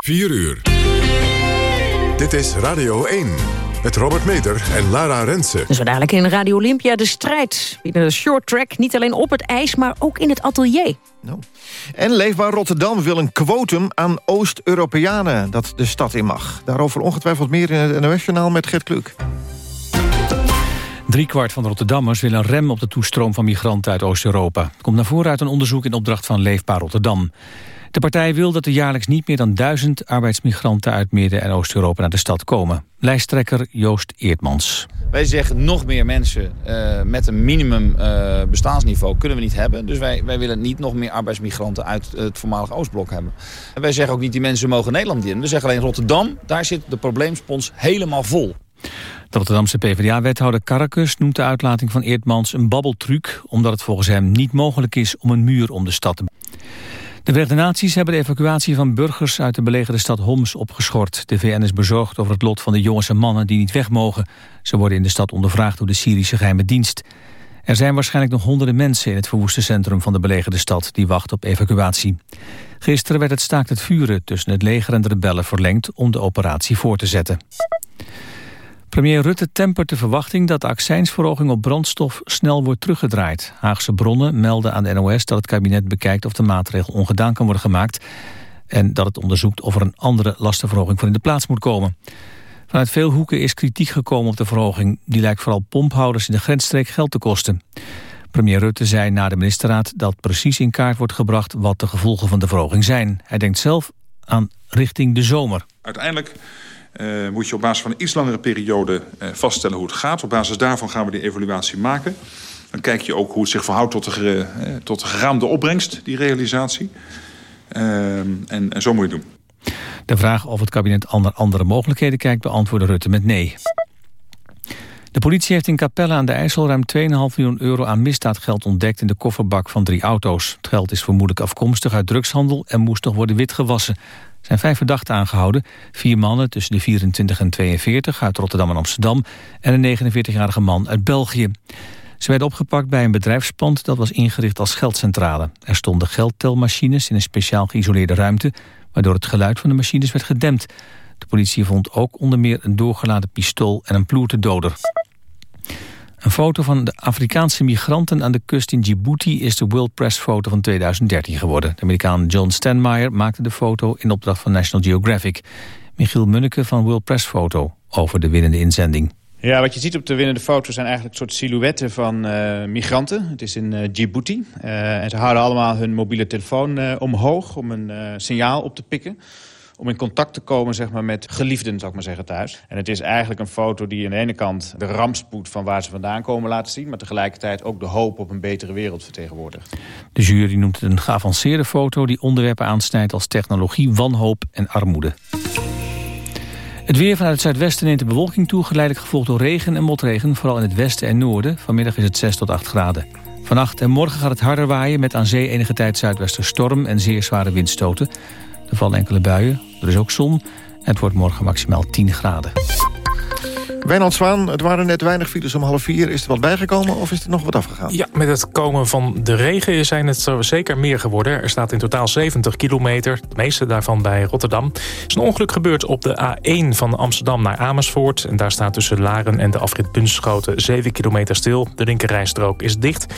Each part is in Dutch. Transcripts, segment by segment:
4 uur. Dit is Radio 1. Met Robert Meter en Lara Rensen. Zo dadelijk in Radio Olympia de strijd. Binnen de short track, niet alleen op het ijs, maar ook in het atelier. No. En Leefbaar Rotterdam wil een quotum aan Oost-Europeanen... dat de stad in mag. Daarover ongetwijfeld meer in het NOS-journaal met Gert Kluk. Driekwart van de Rotterdammers wil een rem op de toestroom van migranten uit Oost-Europa. Komt naar voren uit een onderzoek in opdracht van Leefbaar Rotterdam. De partij wil dat er jaarlijks niet meer dan duizend arbeidsmigranten uit Midden- en Oost-Europa naar de stad komen. Lijsttrekker Joost Eertmans. Wij zeggen nog meer mensen uh, met een minimum uh, bestaansniveau kunnen we niet hebben. Dus wij, wij willen niet nog meer arbeidsmigranten uit het voormalige Oostblok hebben. En wij zeggen ook niet die mensen mogen Nederland in. We zeggen alleen Rotterdam, daar zit de probleemspons helemaal vol. De Rotterdamse PvdA-wethouder Karakus noemt de uitlating van Eertmans een babbeltruc... omdat het volgens hem niet mogelijk is om een muur om de stad te de Verenigde Naties hebben de evacuatie van burgers uit de belegerde stad Homs opgeschort. De VN is bezorgd over het lot van de jongens en mannen die niet weg mogen. Ze worden in de stad ondervraagd door de Syrische geheime dienst. Er zijn waarschijnlijk nog honderden mensen in het verwoeste centrum van de belegerde stad die wachten op evacuatie. Gisteren werd het staakt het vuren tussen het leger en de rebellen verlengd om de operatie voor te zetten. Premier Rutte tempert de verwachting dat de accijnsverhoging op brandstof snel wordt teruggedraaid. Haagse bronnen melden aan de NOS dat het kabinet bekijkt of de maatregel ongedaan kan worden gemaakt en dat het onderzoekt of er een andere lastenverhoging voor in de plaats moet komen. Vanuit veel hoeken is kritiek gekomen op de verhoging. Die lijkt vooral pomphouders in de grensstreek geld te kosten. Premier Rutte zei na de ministerraad dat precies in kaart wordt gebracht wat de gevolgen van de verhoging zijn. Hij denkt zelf aan richting de zomer. Uiteindelijk uh, moet je op basis van een iets langere periode uh, vaststellen hoe het gaat. Op basis daarvan gaan we die evaluatie maken. Dan kijk je ook hoe het zich verhoudt tot de, uh, tot de geraamde opbrengst, die realisatie. En, en, zo moet je het doen. De vraag of het kabinet andere, andere mogelijkheden kijkt... beantwoordde Rutte met nee. De politie heeft in Capelle aan de IJssel ruim 2,5 miljoen euro aan misdaadgeld ontdekt in de kofferbak van drie auto's. Het geld is vermoedelijk afkomstig uit drugshandel en moest nog worden witgewassen zijn vijf verdachten aangehouden. Vier mannen tussen de 24 en 42 uit Rotterdam en Amsterdam... en een 49-jarige man uit België. Ze werden opgepakt bij een bedrijfspand dat was ingericht als geldcentrale. Er stonden geldtelmachines in een speciaal geïsoleerde ruimte... waardoor het geluid van de machines werd gedempt. De politie vond ook onder meer een doorgeladen pistool en een ploertedoder. Een foto van de Afrikaanse migranten aan de kust in Djibouti... is de World Press foto van 2013 geworden. De Amerikaan John Stanmeyer maakte de foto in opdracht van National Geographic. Michiel Munneke van World Press Foto over de winnende inzending. Ja, wat je ziet op de winnende foto zijn eigenlijk soort silhouetten van uh, migranten. Het is in uh, Djibouti. Uh, en ze houden allemaal hun mobiele telefoon omhoog om een signaal op te pikken om in contact te komen zeg maar, met geliefden, zou ik maar zeggen, thuis. En het is eigenlijk een foto die aan de ene kant de rampspoed van waar ze vandaan komen laten zien... maar tegelijkertijd ook de hoop op een betere wereld vertegenwoordigt. De jury noemt het een geavanceerde foto die onderwerpen aansnijdt als technologie, wanhoop en armoede. Het weer vanuit het zuidwesten neemt de bewolking toe... geleidelijk gevolgd door regen en motregen, vooral in het westen en noorden. Vanmiddag is het 6 tot 8 graden. Vannacht en morgen gaat het harder waaien met aan zee enige tijd zuidwesten storm... en zeer zware windstoten. Er vallen enkele buien, er is ook zon. Het wordt morgen maximaal 10 graden. Wijnand Zwaan, het waren net weinig files om half vier. Is er wat bijgekomen of is er nog wat afgegaan? Ja, met het komen van de regen zijn het zeker meer geworden. Er staat in totaal 70 kilometer, de meeste daarvan bij Rotterdam. Er is een ongeluk gebeurd op de A1 van Amsterdam naar Amersfoort. En daar staat tussen Laren en de afrit Bunschoten 7 kilometer stil. De linkerrijstrook is dicht.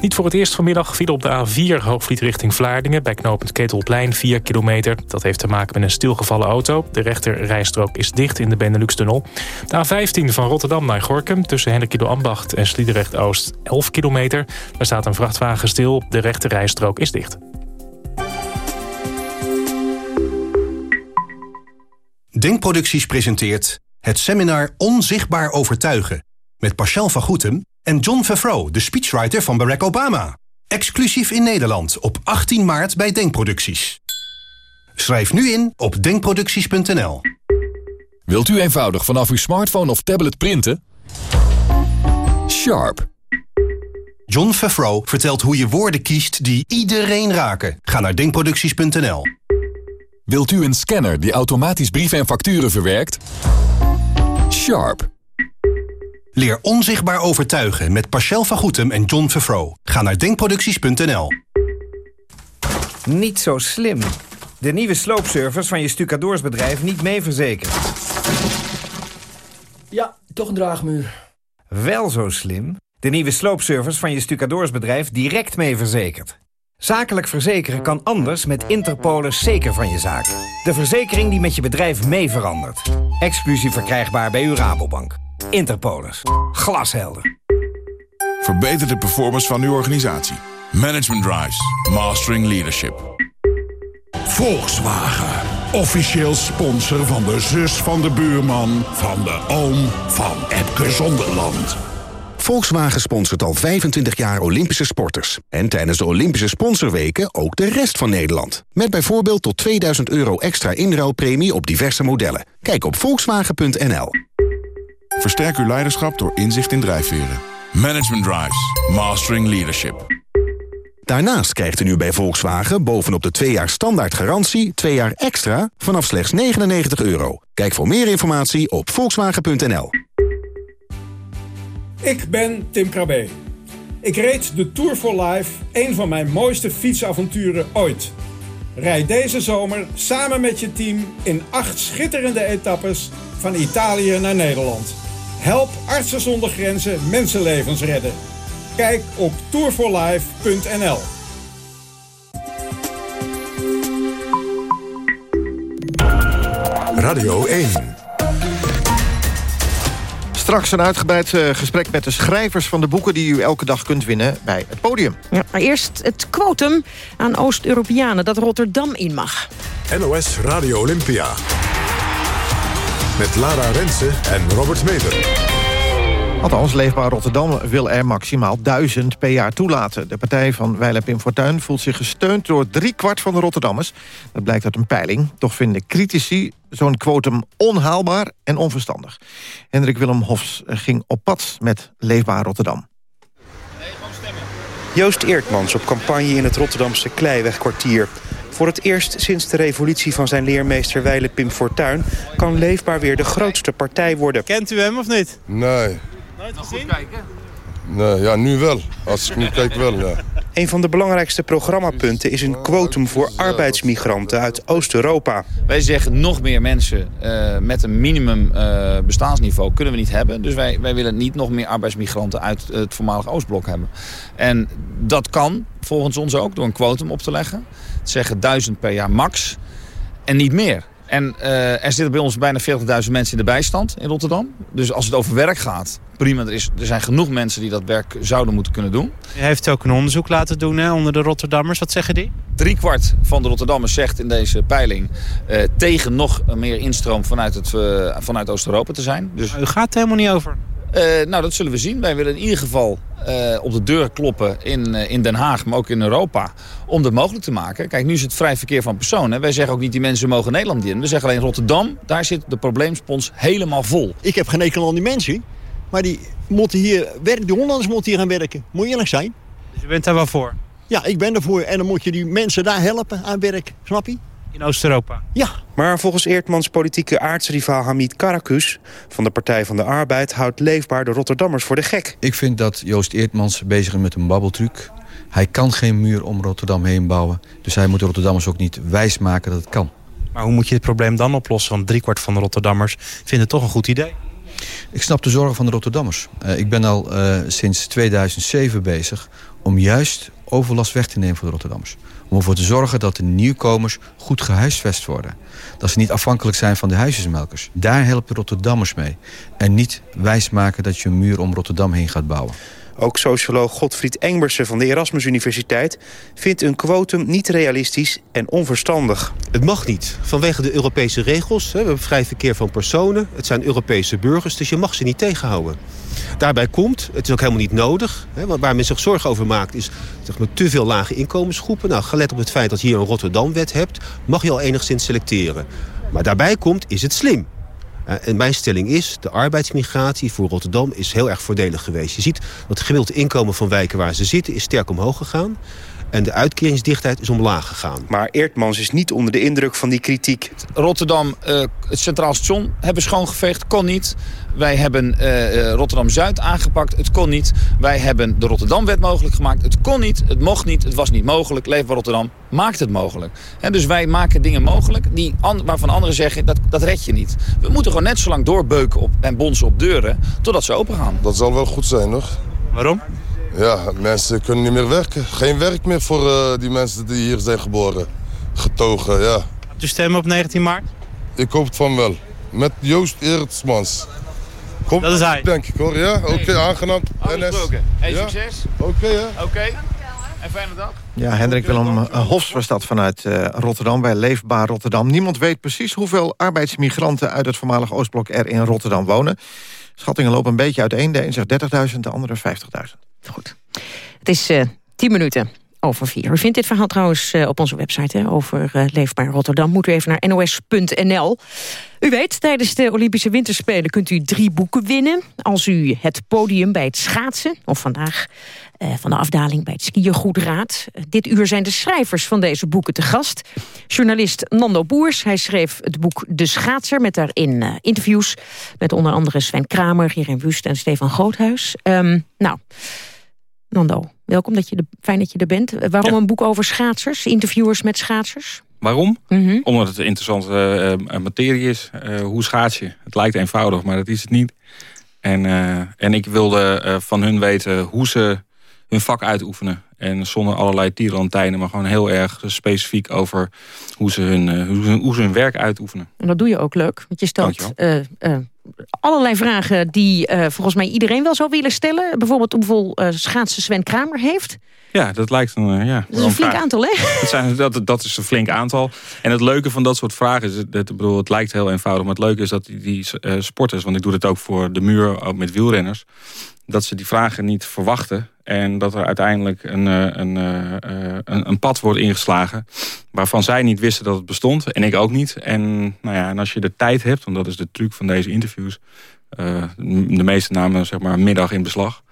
Niet voor het eerst vanmiddag viel op de A4 Hoogvliet richting Vlaardingen... bij knooppunt Ketelplein 4 kilometer. Dat heeft te maken met een stilgevallen auto. De rechterrijstrook is dicht in de Benelux-tunnel. De A15 van Rotterdam naar Gorkum... tussen Hennekido Ambacht en Sliedrecht-Oost 11 kilometer. Daar staat een vrachtwagen stil. De rechterrijstrook is dicht. Denkproducties presenteert het seminar Onzichtbaar Overtuigen... met Pascal van Goetem en John Favreau, de speechwriter van Barack Obama. Exclusief in Nederland op 18 maart bij Denkproducties. Schrijf nu in op denkproducties.nl. Wilt u eenvoudig vanaf uw smartphone of tablet printen? Sharp. John Favreau vertelt hoe je woorden kiest die iedereen raken. Ga naar denkproducties.nl. Wilt u een scanner die automatisch brieven en facturen verwerkt? Sharp. Leer onzichtbaar overtuigen met Pascal van Goetem en John Favreau. Ga naar denkproducties.nl. Niet zo slim. de nieuwe sloopservice van je stucadoorsbedrijf niet mee verzekerd. Ja, toch een draagmuur. Wel zo slim. De nieuwe sloopservice van je stucadoorsbedrijf direct mee verzekerd. Zakelijk verzekeren kan anders met Interpolis zeker van je zaak. De verzekering die met je bedrijf mee verandert. Exclusief verkrijgbaar bij uw Rabobank. Interpolis. Glashelder. Verbeter de performance van uw organisatie. Management Drives. Mastering Leadership. Volkswagen. Officieel sponsor van de zus van de buurman... van de oom van Epke Zonderland. Volkswagen sponsort al 25 jaar Olympische sporters. En tijdens de Olympische sponsorweken ook de rest van Nederland. Met bijvoorbeeld tot 2000 euro extra inruilpremie op diverse modellen. Kijk op volkswagen.nl. Versterk uw leiderschap door inzicht in drijfveren. Management Drives. Mastering Leadership. Daarnaast krijgt u nu bij Volkswagen bovenop de 2 jaar standaard garantie... 2 jaar extra vanaf slechts 99 euro. Kijk voor meer informatie op volkswagen.nl. Ik ben Tim Krabbe. Ik reed de Tour for Life, een van mijn mooiste fietsavonturen ooit. Rijd deze zomer samen met je team in acht schitterende etappes van Italië naar Nederland. Help Artsen zonder Grenzen mensenlevens redden. Kijk op tourforlife.nl. Radio 1. Straks een uitgebreid eh, gesprek met de schrijvers van de boeken... die u elke dag kunt winnen bij het podium. Ja, maar eerst het quotum aan Oost-Europeanen dat Rotterdam in mag. NOS Radio Olympia. Met Lara Rensen en Robert Meder. Althans, Leefbaar Rotterdam wil er maximaal duizend per jaar toelaten. De partij van Weile Pim Fortuyn voelt zich gesteund door driekwart van de Rotterdammers. Dat blijkt uit een peiling. Toch vinden critici zo'n quotum onhaalbaar en onverstandig. Hendrik Willem Hofs ging op pad met Leefbaar Rotterdam. Joost Eertmans op campagne in het Rotterdamse Kleiwegkwartier. Voor het eerst sinds de revolutie van zijn leermeester Weile Pim Fortuyn... kan Leefbaar weer de grootste partij worden. Kent u hem of niet? Nee. Nooit gezien? kijken. Nee, ja, nu wel. Als ik nu kijk wel, ja. Een van de belangrijkste programmapunten is een quotum voor arbeidsmigranten uit Oost-Europa. Wij zeggen nog meer mensen uh, met een minimum uh, bestaansniveau kunnen we niet hebben. Dus wij, wij willen niet nog meer arbeidsmigranten uit het voormalige Oostblok hebben. En dat kan volgens ons ook door een quotum op te leggen. Het zeggen duizend per jaar max en niet meer. En uh, er zitten bij ons bijna 40.000 mensen in de bijstand in Rotterdam. Dus als het over werk gaat, prima. Er, is, er zijn genoeg mensen die dat werk zouden moeten kunnen doen. U heeft ook een onderzoek laten doen hè, onder de Rotterdammers. Wat zeggen die? Driekwart van de Rotterdammers zegt in deze peiling... Uh, tegen nog meer instroom vanuit, het, uh, vanuit Oost-Europa te zijn. Dus... u gaat er helemaal niet over. Uh, nou, dat zullen we zien. Wij willen in ieder geval uh, op de deur kloppen in, uh, in Den Haag, maar ook in Europa. Om dat mogelijk te maken. Kijk, nu is het vrij verkeer van personen. Wij zeggen ook niet die mensen mogen Nederland in. We zeggen alleen Rotterdam, daar zit de probleemspons helemaal vol. Ik heb geen enkel aan die mensen. Maar die moeten hier werken, die Hollanders moeten hier gaan werken. Moet je eerlijk zijn. Dus u bent daar wel voor? Ja, ik ben ervoor. En dan moet je die mensen daar helpen aan werk. Snap je? in Oost-Europa. Ja. Maar volgens Eertmans politieke aardsrivaal Hamid Karakus... van de Partij van de Arbeid houdt leefbaar de Rotterdammers voor de gek. Ik vind dat Joost Eertmans bezig is met een babbeltruc. Hij kan geen muur om Rotterdam heen bouwen. Dus hij moet de Rotterdammers ook niet wijsmaken dat het kan. Maar hoe moet je het probleem dan oplossen? Want driekwart van de Rotterdammers vindt het toch een goed idee. Ik snap de zorgen van de Rotterdammers. Uh, ik ben al uh, sinds 2007 bezig om juist overlast weg te nemen voor de Rotterdammers. Om ervoor te zorgen dat de nieuwkomers goed gehuisvest worden. Dat ze niet afhankelijk zijn van de huisjesmelkers. Daar helpen Rotterdammers mee. En niet wijsmaken dat je een muur om Rotterdam heen gaat bouwen. Ook socioloog Godfried Engbersen van de Erasmus Universiteit... vindt een quotum niet realistisch en onverstandig. Het mag niet, vanwege de Europese regels. We hebben vrij verkeer van personen. Het zijn Europese burgers, dus je mag ze niet tegenhouden. Daarbij komt, het is ook helemaal niet nodig... Waar men zich zorgen over maakt is zeg maar, te veel lage inkomensgroepen. Nou, gelet op het feit dat je hier een Rotterdam-wet hebt... mag je al enigszins selecteren. Maar daarbij komt, is het slim. Uh, en mijn stelling is, de arbeidsmigratie voor Rotterdam is heel erg voordelig geweest. Je ziet dat het gemiddelde inkomen van wijken waar ze zitten is sterk omhoog gegaan. En de uitkeringsdichtheid is omlaag gegaan. Maar Eertmans is niet onder de indruk van die kritiek. Rotterdam, uh, het Centraal Station, hebben schoongeveegd. Kon niet. Wij hebben uh, Rotterdam-Zuid aangepakt. Het kon niet. Wij hebben de Rotterdamwet mogelijk gemaakt. Het kon niet. Het mocht niet. Het was niet mogelijk. Leefbaar Rotterdam maakt het mogelijk. En dus wij maken dingen mogelijk die waarvan anderen zeggen dat, dat red je niet. We moeten gewoon net zo lang doorbeuken op, en bonzen op deuren totdat ze open gaan. Dat zal wel goed zijn, hoor. Waarom? Ja, mensen kunnen niet meer werken. Geen werk meer voor uh, die mensen die hier zijn geboren. Getogen, ja. Gaat u stemmen op 19 maart? Ik hoop het van wel. Met Joost Eertsmans. Kom, dat is hij. Denk ik hoor, ja? Oké, okay, aangenaam. Afgesproken. Hey, ja? succes. Oké, okay, ja. Oké. Okay. En fijne dag. Ja, Hendrik Willem Hofs was dat vanuit uh, Rotterdam, bij Leefbaar Rotterdam. Niemand weet precies hoeveel arbeidsmigranten uit het voormalig Oostblok er in Rotterdam wonen. Schattingen lopen een beetje uiteen. De een zegt 30.000, de andere 50.000. Goed. Het is uh, 10 minuten over vier. U vindt dit verhaal trouwens uh, op onze website hè, over uh, Leefbaar Rotterdam. Moet u even naar nos.nl. U weet, tijdens de Olympische Winterspelen kunt u drie boeken winnen. Als u het podium bij het schaatsen, of vandaag uh, van de afdaling bij het skiën goed raadt. dit uur zijn de schrijvers van deze boeken te gast. Journalist Nando Boers, hij schreef het boek De Schaatser... met daarin interviews met onder andere Sven Kramer, Gerijn Wust en Stefan Groothuis. Um, nou... Nando, welkom, dat je de, fijn dat je er bent. Waarom ja. een boek over schaatsers, interviewers met schaatsers? Waarom? Mm -hmm. Omdat het een interessante uh, materie is. Uh, hoe schaats je? Het lijkt eenvoudig, maar dat is het niet. En, uh, en ik wilde van hun weten hoe ze hun vak uitoefenen. En zonder allerlei tierlantijnen, maar gewoon heel erg specifiek over hoe ze hun, hoe, ze, hoe ze hun werk uitoefenen. En dat doe je ook leuk, want je stelt allerlei vragen die uh, volgens mij iedereen wel zou willen stellen. Bijvoorbeeld hoeveel uh, schaatsen Sven Kramer heeft. Ja, dat lijkt een, uh, ja, dat is een flink aantal, hè? Dat, zijn, dat, dat is een flink aantal. En het leuke van dat soort vragen is... Dat, bedoel, het lijkt heel eenvoudig, maar het leuke is dat die, die sporters... want ik doe dit ook voor de muur, ook met wielrenners... dat ze die vragen niet verwachten... En dat er uiteindelijk een, een, een, een, pad wordt ingeslagen... waarvan zij niet wisten dat het bestond. En ik ook niet. En, nou ja, en als je de tijd hebt, want dat is de truc van deze interviews... De meeste namen zeg maar middag in beslag...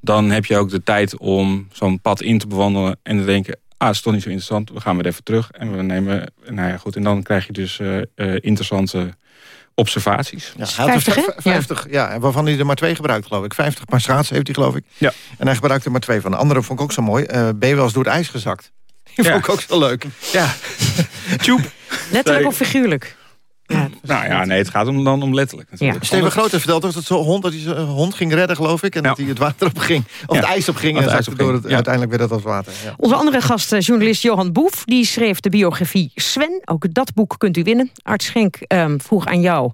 dan heb je ook de tijd om zo'n pad in te bewandelen... en te denken, ah, het is toch niet zo interessant. We gaan weer even terug. En we nemen, nou ja, goed. En dan krijg je dus interessante observaties. Ja, 50, 50, 50 ja. ja. waarvan hij er maar twee gebruikt, geloof ik. 50 paar schaatsen heeft hij, geloof ik. Ja. En hij gebruikte er maar twee van. De andere vond ik ook zo mooi. Uh, ben je wel eens door het ijs gezakt? Die vond ik ook zo leuk. Ja. Tjoep. Letterlijk of figuurlijk? Ja, nou ja, nee, het gaat om, dan om letterlijk. Ja. Steven Groot heeft verteld dat zo'n hond, dat hij zijn hond ging redden, geloof ik. En ja. dat hij het water op ging. Of ja. het ijs op ging. En het door het, uiteindelijk werd dat als water. Onze andere gast, eh, journalist Johan Boef, die schreef de biografie Sven. Ook dat boek kunt u winnen. Art Schenk um, vroeg aan jou,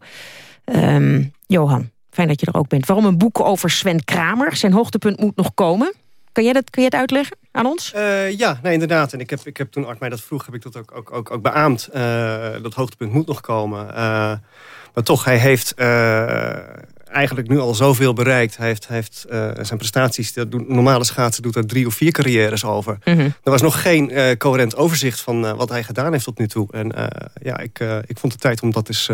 um, Johan, fijn dat je er ook bent. Waarom een boek over Sven Kramer? Zijn hoogtepunt moet nog komen. Kan jij dat, kun je het uitleggen aan ons? Uh, ja, nee, inderdaad. En ik heb, ik heb toen Art mij dat vroeg, heb ik dat ook, ook, ook, ook beaamd. Uh, dat hoogtepunt moet nog komen. Uh, maar toch, hij heeft eigenlijk nu al zoveel bereikt. Hij heeft, hij heeft zijn prestaties, dat doen, normale schaatsen doet er drie of vier carrières over. Mm -hmm. Er was nog geen coherent overzicht van wat hij gedaan heeft tot nu toe. En ja, ik, ik vond het tijd om dat eens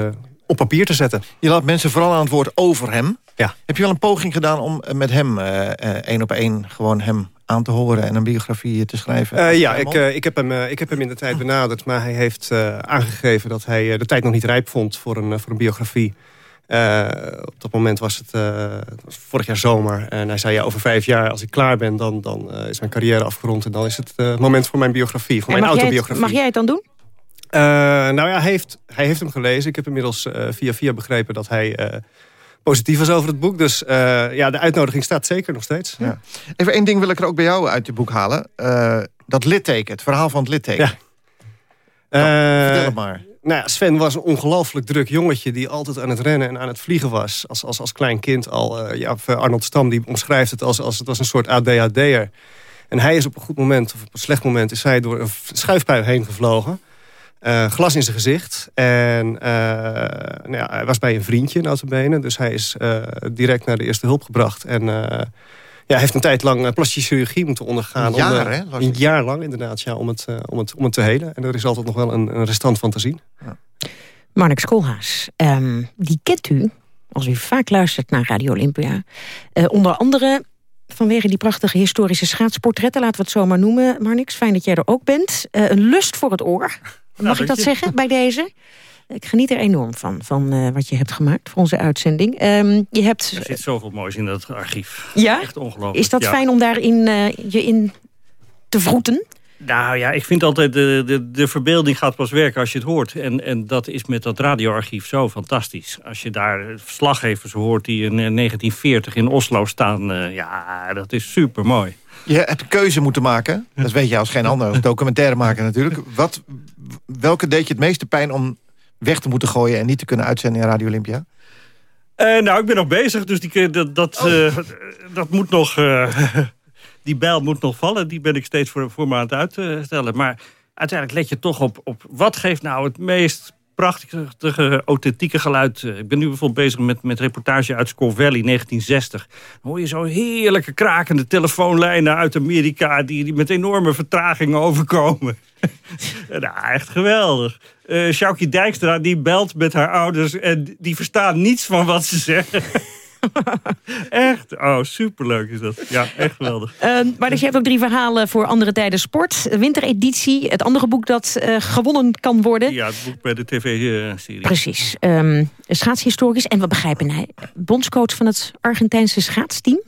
op papier te zetten. Je laat mensen vooral aan het woord over hem. Ja. Heb je wel een poging gedaan om met hem één op één gewoon hem aan te horen en een biografie te schrijven? Uh, ja, ik, uh, ik, heb hem, uh, ik heb hem in de tijd benaderd, maar hij heeft aangegeven dat hij de tijd nog niet rijp vond voor een, voor een biografie. op dat moment was het, was vorig jaar zomer. En hij zei, ja, over vijf jaar, als ik klaar ben, dan, dan is mijn carrière afgerond. En dan is het moment voor mijn biografie, voor en mijn autobiografie. mag jij het dan doen? Nou ja, hij heeft, hij heeft hem gelezen. Ik heb inmiddels via via begrepen dat hij positief was over het boek. Dus ja, de uitnodiging staat zeker nog steeds. Ja. Even één ding wil ik er ook bij jou uit je boek halen. Dat litteken, het verhaal van het litteken. Ja. Nou, vertel het maar. Nou ja, Sven was een ongelooflijk druk jongetje... die altijd aan het rennen en aan het vliegen was. Als, als, als klein kind al. Ja, Arnold Stam die omschrijft het als, als het was een soort ADHD'er. En hij is op een goed moment, of op een slecht moment... is hij door een schuifpui heen gevlogen... Uh, glas in zijn gezicht. En uh, nou ja, hij was bij een vriendje, notabene. Dus hij is uh, direct naar de eerste hulp gebracht. En ja, heeft een tijd lang plastische chirurgie moeten ondergaan. Een jaar, om, hè? Een jaar lang, inderdaad, ja, om, het, om, het, om het te helen. En er is altijd nog wel een, een restant van te zien. Ja. Marnix Koolhaas, um, die kent u, als u vaak luistert naar Radio Olympia. onder andere vanwege die prachtige historische schaatsportretten... laten we het zo maar noemen, Marnix. Fijn dat jij er ook bent. Uh, een lust voor het oor. Mag ik dat zeggen bij deze? Ik geniet er enorm van, van uh, wat je hebt gemaakt voor onze uitzending. Um, je hebt, er zit zoveel moois in dat archief. Ja? Echt ongelooflijk. Is dat ja. fijn om daarin uh, je in te vroeten? Nou ja, ik vind altijd de, de, de verbeelding gaat pas werken als je het hoort. En, en dat is met dat radioarchief zo fantastisch. Als je daar verslaggevers hoort die in 1940 in Oslo staan. Uh, ja, dat is super mooi. Je hebt keuze moeten maken. Dat weet je als geen ander documentaire maken natuurlijk. Wat, welke deed je het meeste pijn om weg te moeten gooien... en niet te kunnen uitzenden in Radio Olympia? Uh, nou, ik ben nog bezig, dus die, dat, dat, oh. uh, dat moet nog... Die bijl moet nog vallen. Die ben ik steeds voor, voor me aan het uitstellen. Maar uiteindelijk let je toch op, op wat geeft nou het meest prachtige, authentieke geluid. Ik ben nu bijvoorbeeld bezig met, met reportage uit Valley 1960. Dan hoor je zo heerlijke krakende telefoonlijnen uit Amerika... die, die met enorme vertragingen overkomen. nou, echt geweldig. Uh, Sjoukje Dijkstra die belt met haar ouders... en die verstaan niets van wat ze zeggen. echt? Oh, superleuk is dat. Ja, echt geweldig. Uh, maar dus je hebt ook drie verhalen voor andere tijden sport. Wintereditie, het andere boek dat uh, gewonnen kan worden. Ja, het boek bij de tv-serie. Precies. Um, schaatshistorisch. En we begrijpen hij, bondscoach van het Argentijnse schaatsteam.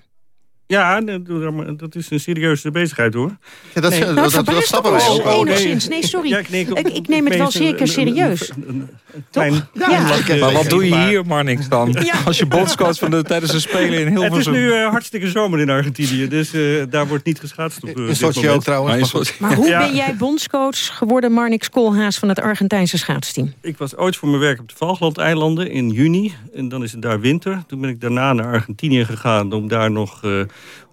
Ja, dat is een serieuze bezigheid hoor. Ja, dat, nee. dat, dat, dat snappen wij ook. enigszins. Nee, sorry. Ja, ik, nee, ik, ik, neem het wel zeker serieus. Een, een, een klein, ja. Ja. Maar wat doe je hier, Marnix, dan? Ja. Als je bondscoach van de, tijdens de Spelen in Hilversum... Het is nu uh, hartstikke zomer in Argentinië, dus uh, daar wordt niet geschaatst. Op, uh, soortje ook trouwens. Maar, maar hoe ben jij bondscoach geworden, Marnix Koolhaas... van het Argentijnse schaatsteam? Ik was ooit voor mijn werk op de Valklandeilanden in juni. En dan is het daar winter. Toen ben ik daarna naar Argentinië gegaan om daar nog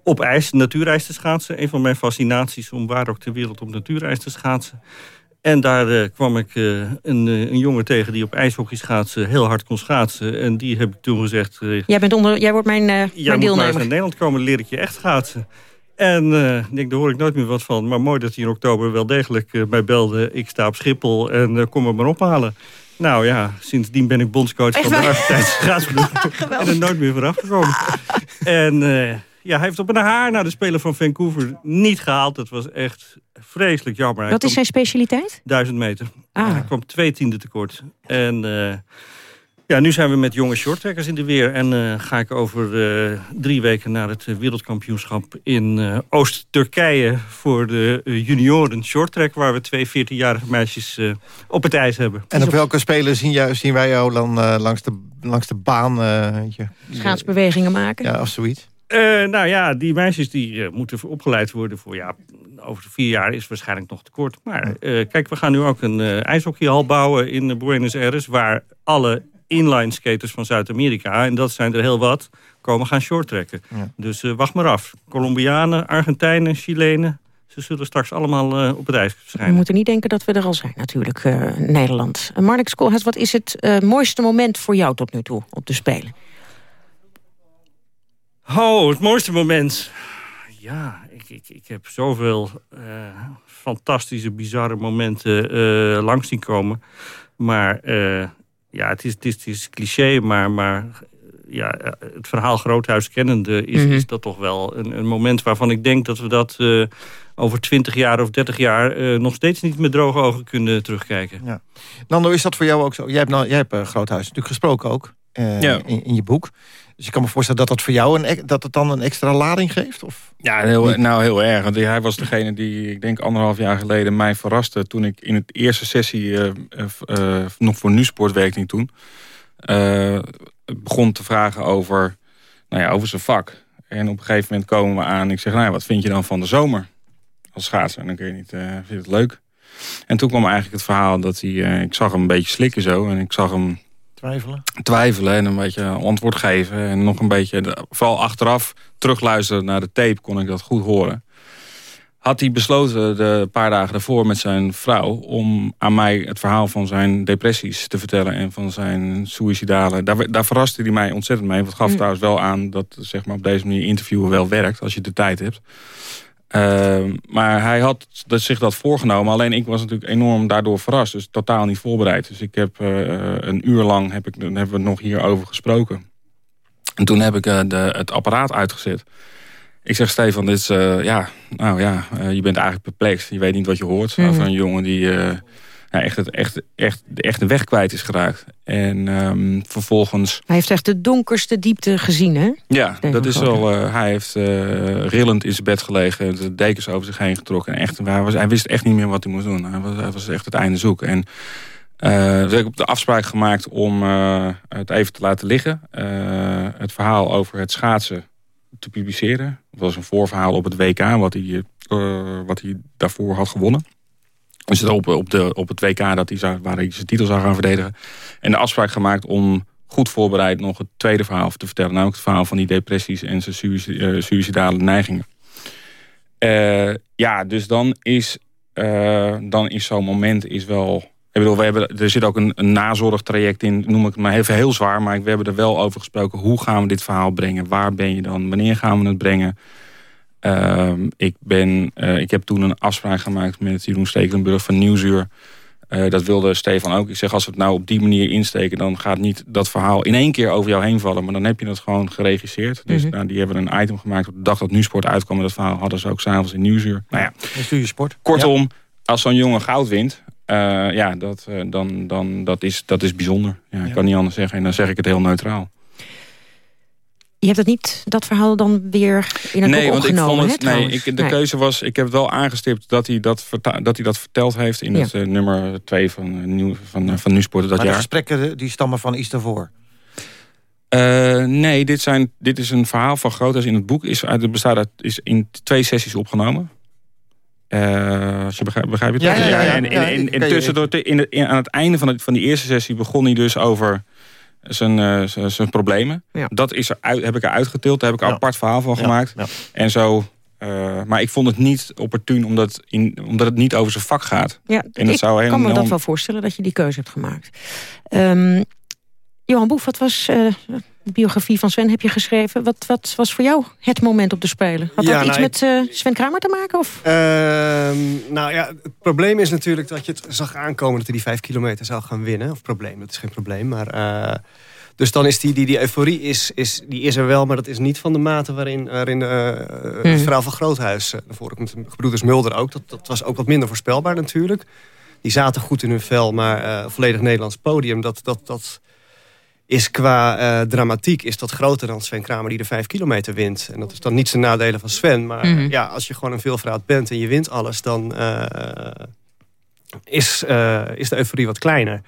op ijs, natuurijs te schaatsen. Een van mijn fascinaties om waar ook ter wereld op natuurijs te schaatsen. En daar uh, kwam ik uh, een, uh, een jongen tegen die op ijshockey schaatsen heel hard kon schaatsen. En die heb ik toen gezegd... jij, bent onder, jij wordt mijn, mijn deelnemer. deelnemer. Jij naar Nederland komen, leer ik je echt schaatsen. En denk, daar hoor ik nooit meer wat van. Maar mooi dat hij in oktober wel degelijk mij belde. Ik sta op Schiphol en kom me maar ophalen. Nou ja, sindsdien ben ik bondscoach echt van de Argentijnse en er nooit meer vooraf gekomen. en ja, hij heeft op een haar naar de speler van Vancouver niet gehaald. Dat was echt vreselijk jammer. Hij Wat is zijn specialiteit? Duizend meter. Ah. Hij kwam twee tiende tekort. En uh, ja, nu zijn we met jonge shorttrekkers in de weer. En uh, ga ik over uh, drie weken naar het wereldkampioenschap in Oost-Turkije... voor de junioren shorttrack... waar we twee 14-jarige meisjes op het ijs hebben. En op welke spelen zien, jou, zien wij jou dan langs, de, langs de baan? Je, Schaatsbewegingen maken? Ja, of zoiets. Uh, nou ja, die meisjes die uh, moeten opgeleid worden voor... ja, over vier jaar is waarschijnlijk nog te kort. Maar uh, kijk, we gaan nu ook een ijshockeyhal bouwen in Buenos Aires... waar alle inline skaters van Zuid-Amerika, en dat zijn er heel wat... komen gaan shorttrekken. Ja. Dus wacht maar af. Colombianen, Argentijnen, Chilenen... Ze zullen straks allemaal op het ijs verschijnen. We moeten niet denken dat we er al zijn, natuurlijk, Nederland. Marnix Koolhaas, wat is het mooiste moment voor jou tot nu toe op de Spelen? Oh, het mooiste moment. Ja, ik, ik, ik heb zoveel uh, fantastische, bizarre momenten uh, langs zien komen. Maar uh, ja, het is, het is, het is cliché, maar, maar ja, het verhaal Groothuis kennende... is, mm -hmm. is dat toch wel een, een, moment waarvan ik denk dat we dat over 20 jaar of 30 jaar... nog steeds niet met droge ogen kunnen terugkijken. Ja. Nando, is dat voor jou ook zo? Jij hebt, nou, jij hebt Groothuis natuurlijk gesproken ook ja. in, in je boek. Dus ik kan me voorstellen dat dat voor jou een, dat het dan een extra lading geeft? Of? Ja, heel, nou heel erg. Want hij was degene die, ik denk anderhalf jaar geleden, mij verraste... toen ik in het eerste sessie, uh, uh, nog voor Nusport werkte toen... Uh, begon te vragen over, nou ja, over zijn vak. En op een gegeven moment komen we aan. Ik zeg, nou ja, wat vind je dan van de zomer? Als schaatser. En dan kun je niet, vind je het leuk? En toen kwam eigenlijk het verhaal dat hij... ik zag hem een beetje slikken zo. En ik zag hem Twijfelen? Twijfelen en een beetje antwoord geven. En nog een beetje, vooral achteraf terugluisteren naar de tape kon ik dat goed horen. Had hij besloten de paar dagen daarvoor met zijn vrouw... om aan mij het verhaal van zijn depressies te vertellen... en van zijn suïcidale... Daar, daar verraste hij mij ontzettend mee. Wat gaf mm. trouwens wel aan dat zeg maar, op deze manier interviewen wel werkt... als je de tijd hebt. Uh, maar hij had dat, zich dat voorgenomen. Alleen ik was natuurlijk enorm daardoor verrast. Dus totaal niet voorbereid. Dus ik heb uh, een uur lang heb ik, hebben we nog hierover gesproken. En toen heb ik uh, de, het apparaat uitgezet. Ik zeg Stefan, dit is, ja, nou ja, je bent eigenlijk perplex. Je weet niet wat je hoort Mhm. over een jongen die ja, echt, het, echt, echt, echt de weg kwijt is geraakt. En ehm, vervolgens... Hij heeft echt de donkerste diepte gezien, hè? Ja, dat is wel. eh, hij heeft eh, rillend in zijn bed gelegen, de dekens over zich heen getrokken. En echt, hij, was, hij wist echt niet meer wat hij moest doen. Hij was, hij was echt het einde zoek. En eh dus ik heb de afspraak gemaakt om het even te laten liggen. Het verhaal over het schaatsen te publiceren. Dat was een voorverhaal op het WK, wat hij, wat hij daarvoor had gewonnen. Dus op, op, de, op het WK dat hij zou, waar hij zijn titel zou gaan verdedigen. En de afspraak gemaakt om goed voorbereid nog het tweede verhaal te vertellen. Namelijk het verhaal van die depressies en zijn eh, suïcidale neigingen. Eh, ja, dus dan is, eh, dan is zo'n moment is wel... Ik bedoel, we hebben, er zit ook een, een nazorgtraject in, noem ik het maar even heel zwaar. Maar we hebben er wel over gesproken. Hoe gaan we dit verhaal brengen? Waar ben je dan? Wanneer gaan we het brengen? Ehm, ik, ben, eh, ik heb toen een afspraak gemaakt met Jeroen Stekelenburg van Nieuwsuur. Eh, dat wilde Stefan ook. Ik zeg, als we het nou op die manier insteken... dan gaat niet dat verhaal in één keer over jou heen vallen. Maar dan heb je het gewoon geregisseerd. Dus Mhm. nou, die hebben een item gemaakt op de dag dat Nieuwsport uitkwam. En dat verhaal hadden ze ook s'avonds in Nieuwsuur. Nou ja, je sport. kortom, als zo'n jongen goud wint... eh, ja, dat, dan, dan, dat, is, dat is bijzonder. Ja, ik kan niet anders zeggen. En dan zeg ik het heel neutraal. Je hebt het niet, dat verhaal dan weer in het nee, boek want ik opgenomen, vond hè, het. Nee, trouwens? ik, de Nee. keuze was. Ik heb het wel aangestipt dat hij dat, verta- dat, hij dat verteld heeft in Ja. het eh, nummer 2 van, eh, nieuw, van, eh, van Nieuwsport dat maar de jaar. gesprekken die stammen van iets daarvoor. Eh, nee, dit, zijn, dit is een verhaal van groottes in het boek. Is, uit- het bestaat uit, is in twee sessies opgenomen. Eh, als je begrijpt, begrijp zijn, eh, zijn, zijn problemen. Dat is er uit, heb ik eruit getild. Daar heb ik een apart verhaal van gemaakt. ja. En zo... eh, maar ik vond het niet opportun omdat, in, omdat het niet over zijn vak gaat. Ja, en dat ik zou kan me dat wel voorstellen dat je die keuze hebt gemaakt. Ehm, Johan Boef, wat was eh, biografie van Sven heb je geschreven? Wat, wat was voor jou het moment op de Spelen? Had Ja, dat iets nou, met eh, Sven Kramer te maken? Of? Ehm, nou ja, het probleem is natuurlijk dat je het zag aankomen dat hij die vijf kilometer zou gaan winnen. Of probleem, dat is geen probleem. Maar, eh, dus dan is die, die, die euforie is, is, die is er wel, maar dat is niet van de mate waarin, waarin eh, Mhm. het verhaal van Groothuis uh, naar voren komt. Gebroeders Mulder ook. Dat, dat was ook wat minder voorspelbaar natuurlijk. Die zaten goed in hun vel, maar eh, volledig Nederlands podium. Dat, dat, dat is qua eh, dramatiek is dat groter dan Sven Kramer die de vijf kilometer wint. En dat is dan niet zijn nadelen van Sven. Maar Mhm. ja, als je gewoon een veelvraat bent en je wint alles... dan eh, is, eh, is de euforie wat kleiner.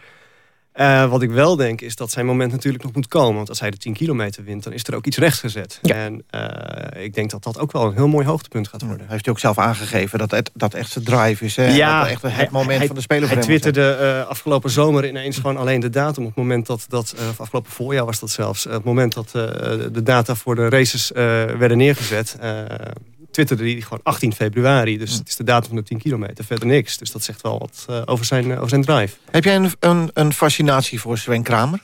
Eh, wat ik wel denk is dat zijn moment natuurlijk nog moet komen. Want als hij de 10 kilometer wint, dan is er ook iets rechtgezet. En eh, ik denk dat dat ook wel een heel mooi hoogtepunt gaat worden. Heeft hij ook zelf aangegeven dat het, dat echt zijn drive is. Hè? dat echt het moment hij, van de speler voor Hij twitterde eh, afgelopen zomer ineens gewoon alleen de datum. Op het moment dat, dat of afgelopen voorjaar was dat zelfs. het moment dat de data voor de races werden neergezet... eh, twitterde hij gewoon 18 februari. Dus het is de datum van de 10 kilometer, verder niks. Dus dat zegt wel wat eh, over, zijn, over zijn drive. Heb jij een, een, een fascinatie voor Sven Kramer?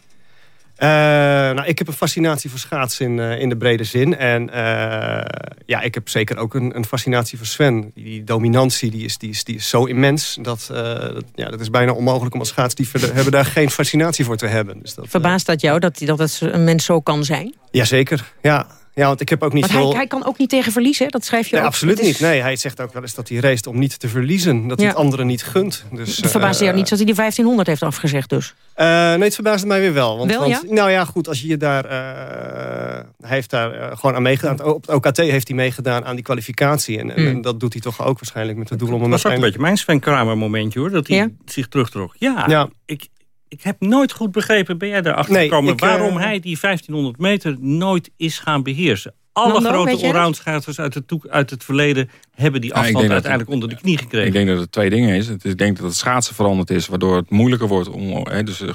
Eh, nou, ik heb een fascinatie voor schaatsen in, eh, in de brede zin. En eh, ja, ik heb zeker ook een, een fascinatie voor Sven. Die dominantie die is, die is, die is zo immens. Dat, eh, dat, ja, dat is bijna onmogelijk om als schaatsdiever hebben daar geen fascinatie voor te hebben. Dus dat, Verbaast dat jou dat, dat het een mens zo kan zijn? Jazeker, ja. Ja, want ik heb ook niet veel... hij, hij kan ook niet tegen verliezen, dat schrijf je Nee, ook. absoluut is- niet. Nee, hij zegt ook wel eens dat hij race om niet te verliezen. Dat hij het anderen niet gunt. Dus, Het verbaast jou eh, niet dat hij die 1500 heeft afgezegd dus? Eh, nee, het verbaasde mij weer wel. Want, Wel, want, ja? Nou ja, goed, als je je daar... eh, hij heeft daar eh, gewoon aan meegedaan. Op het OKT heeft hij meegedaan aan die kwalificatie. En, en, Mm. en dat doet hij toch ook waarschijnlijk met het doel om Dat was ook een beetje mijn Sven Kramer momentje hoor. Dat hij Ja? zich terugtrok. Ja, Ja. Ik, ik heb nooit goed begrepen, ben jij daarachter Nee, gekomen... ik, eh, waarom hij die 1500 meter nooit is gaan beheersen. Alle Nando, grote allroundschaatsers uit het, toek- uit het verleden... hebben die afstand uiteindelijk onder de knie gekregen. Ik denk dat het twee dingen is. Ik denk dat het schaatsen veranderd is, waardoor het moeilijker wordt om, hè, dus eh,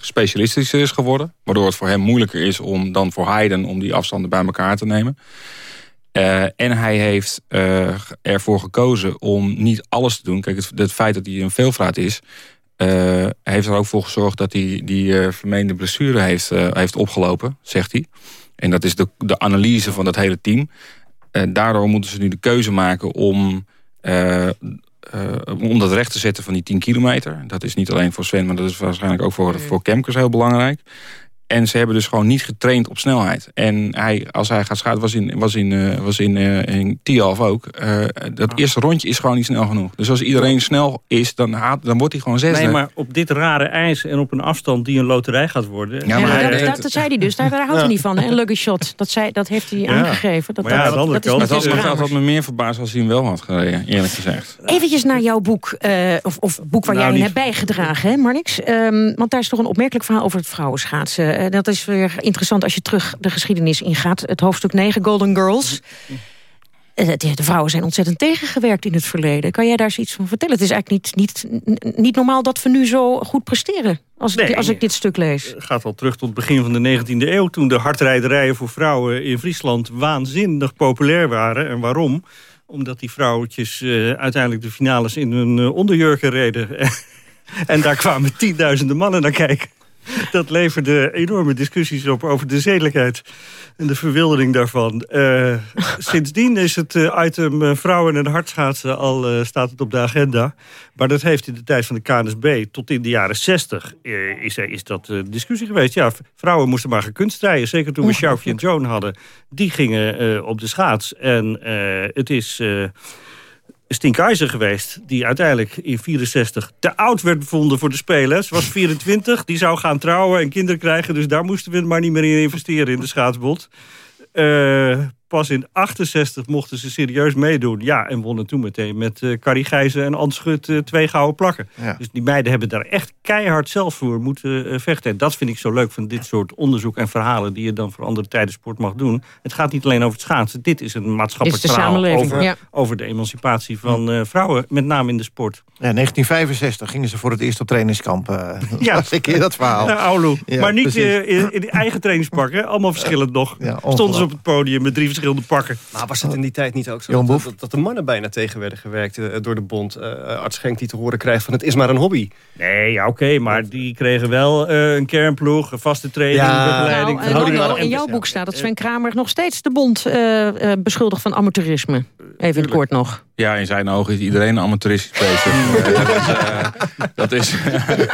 specialistischer is geworden. Waardoor het voor hem moeilijker is om dan voor Heiden om die afstanden bij elkaar te nemen. Eh, en hij heeft eh, ervoor gekozen om niet alles te doen. Kijk, het, het feit dat hij een veelvraat is, eh, heeft er ook voor gezorgd dat hij die eh, vermeende blessure heeft, eh, heeft opgelopen, zegt hij. En dat is de, de analyse van het hele team. Daardoor moeten ze nu de keuze maken om, om dat recht te zetten van die 10 kilometer. Dat is niet alleen voor Sven, maar dat is waarschijnlijk ook voor, voor Kemkers heel belangrijk. En ze hebben dus gewoon niet getraind op snelheid. En hij, als hij gaat schaatsen, was in, was in, uh, was in, uh, in Tialf ook. Uh, dat eerste rondje is gewoon niet snel genoeg. Dus als iedereen snel is, dan, haat, dan wordt hij gewoon zesde. Nee, maar op dit rare ijs en op een afstand die een loterij gaat worden. Ja, maar ja, dat, dat, dat, zei hij dus. Daar, daar houdt hij niet van. En lucky shot, dat, zei, dat heeft hij aangegeven. Dat, maar ja, dat, dat, dat, dat, dat had me meer verbaasd als hij hem wel had gereden, eerlijk gezegd. Eventjes naar jouw boek, of, of boek waar nou, jij in hebt bijgedragen, hè, Marnix? Um, want daar is toch een opmerkelijk verhaal over het vrouwenschaatsen. Dat is weer interessant als je terug de geschiedenis ingaat. Het hoofdstuk 9, Golden Girls. De vrouwen zijn ontzettend tegengewerkt in het verleden. Kan jij daar eens iets van vertellen? Het is eigenlijk niet, niet, niet normaal dat we nu zo goed presteren... als, ik, als ik dit stuk lees. Het gaat al terug tot het begin van de 19e eeuw... toen de hardrijderijen voor vrouwen in Friesland waanzinnig populair waren. En waarom? Omdat die vrouwtjes uh, uiteindelijk de finales in hun onderjurken reden. en daar kwamen tienduizenden mannen naar kijken. dat leverde enorme discussies op over de zedelijkheid en de verwildering daarvan. Uh, sindsdien is het uh, item uh, vrouwen en hartschaatsen al staat het op de agenda. Maar dat heeft in de tijd van de KNSB tot in de jaren 60 is, is dat discussie geweest. Ja, vrouwen moesten maar gekunstrijden. Zeker toen we Sjoukje en Joan hadden. Die gingen op de schaats. En het is... Stien Keizer geweest... die uiteindelijk in 64 te oud werd bevonden voor de Spelen. Ze was 24, die zou gaan trouwen en kinderen krijgen... dus daar moesten we maar niet meer in investeren in de schaatsbond. Uh, pas in 68 mochten ze serieus meedoen. Ja, en wonnen toen meteen met uh, Carrie Gijzen en Anschut uh, twee gouden plakken. Ja. Dus die meiden hebben daar echt keihard zelf voor moeten uh, vechten. En dat vind ik zo leuk van dit soort onderzoek en verhalen... die je dan voor andere tijden sport mag doen. Het gaat niet alleen over het schaatsen. Dit is een maatschappelijk is verhaal over, ja. over de emancipatie van vrouwen. Met name in de sport. Ja, 1965 gingen ze voor het eerst op trainingskamp. ja, ik keer dat verhaal. Ja, Aulu. maar niet in, in eigen trainingspakken. Allemaal verschillend nog. Stonden ze op het podium met drie verschillende pakken. Maar was het in die tijd niet ook zo dat, dat, dat, de mannen bijna tegen werden gewerkt uh, door de bond? Uh, arts Schenk die te horen krijgt van het is maar een hobby. Nee, ja, oké, okay, maar die kregen wel uh, een kernploeg, een vaste training, ja, begeleiding. Nou, nou, in jouw boek staat dat Sven Kramer nog steeds de bond beschuldigt van amateurisme. Even in het kort nog. Ja, in zijn ogen is iedereen amateuristisch bezig. dat is...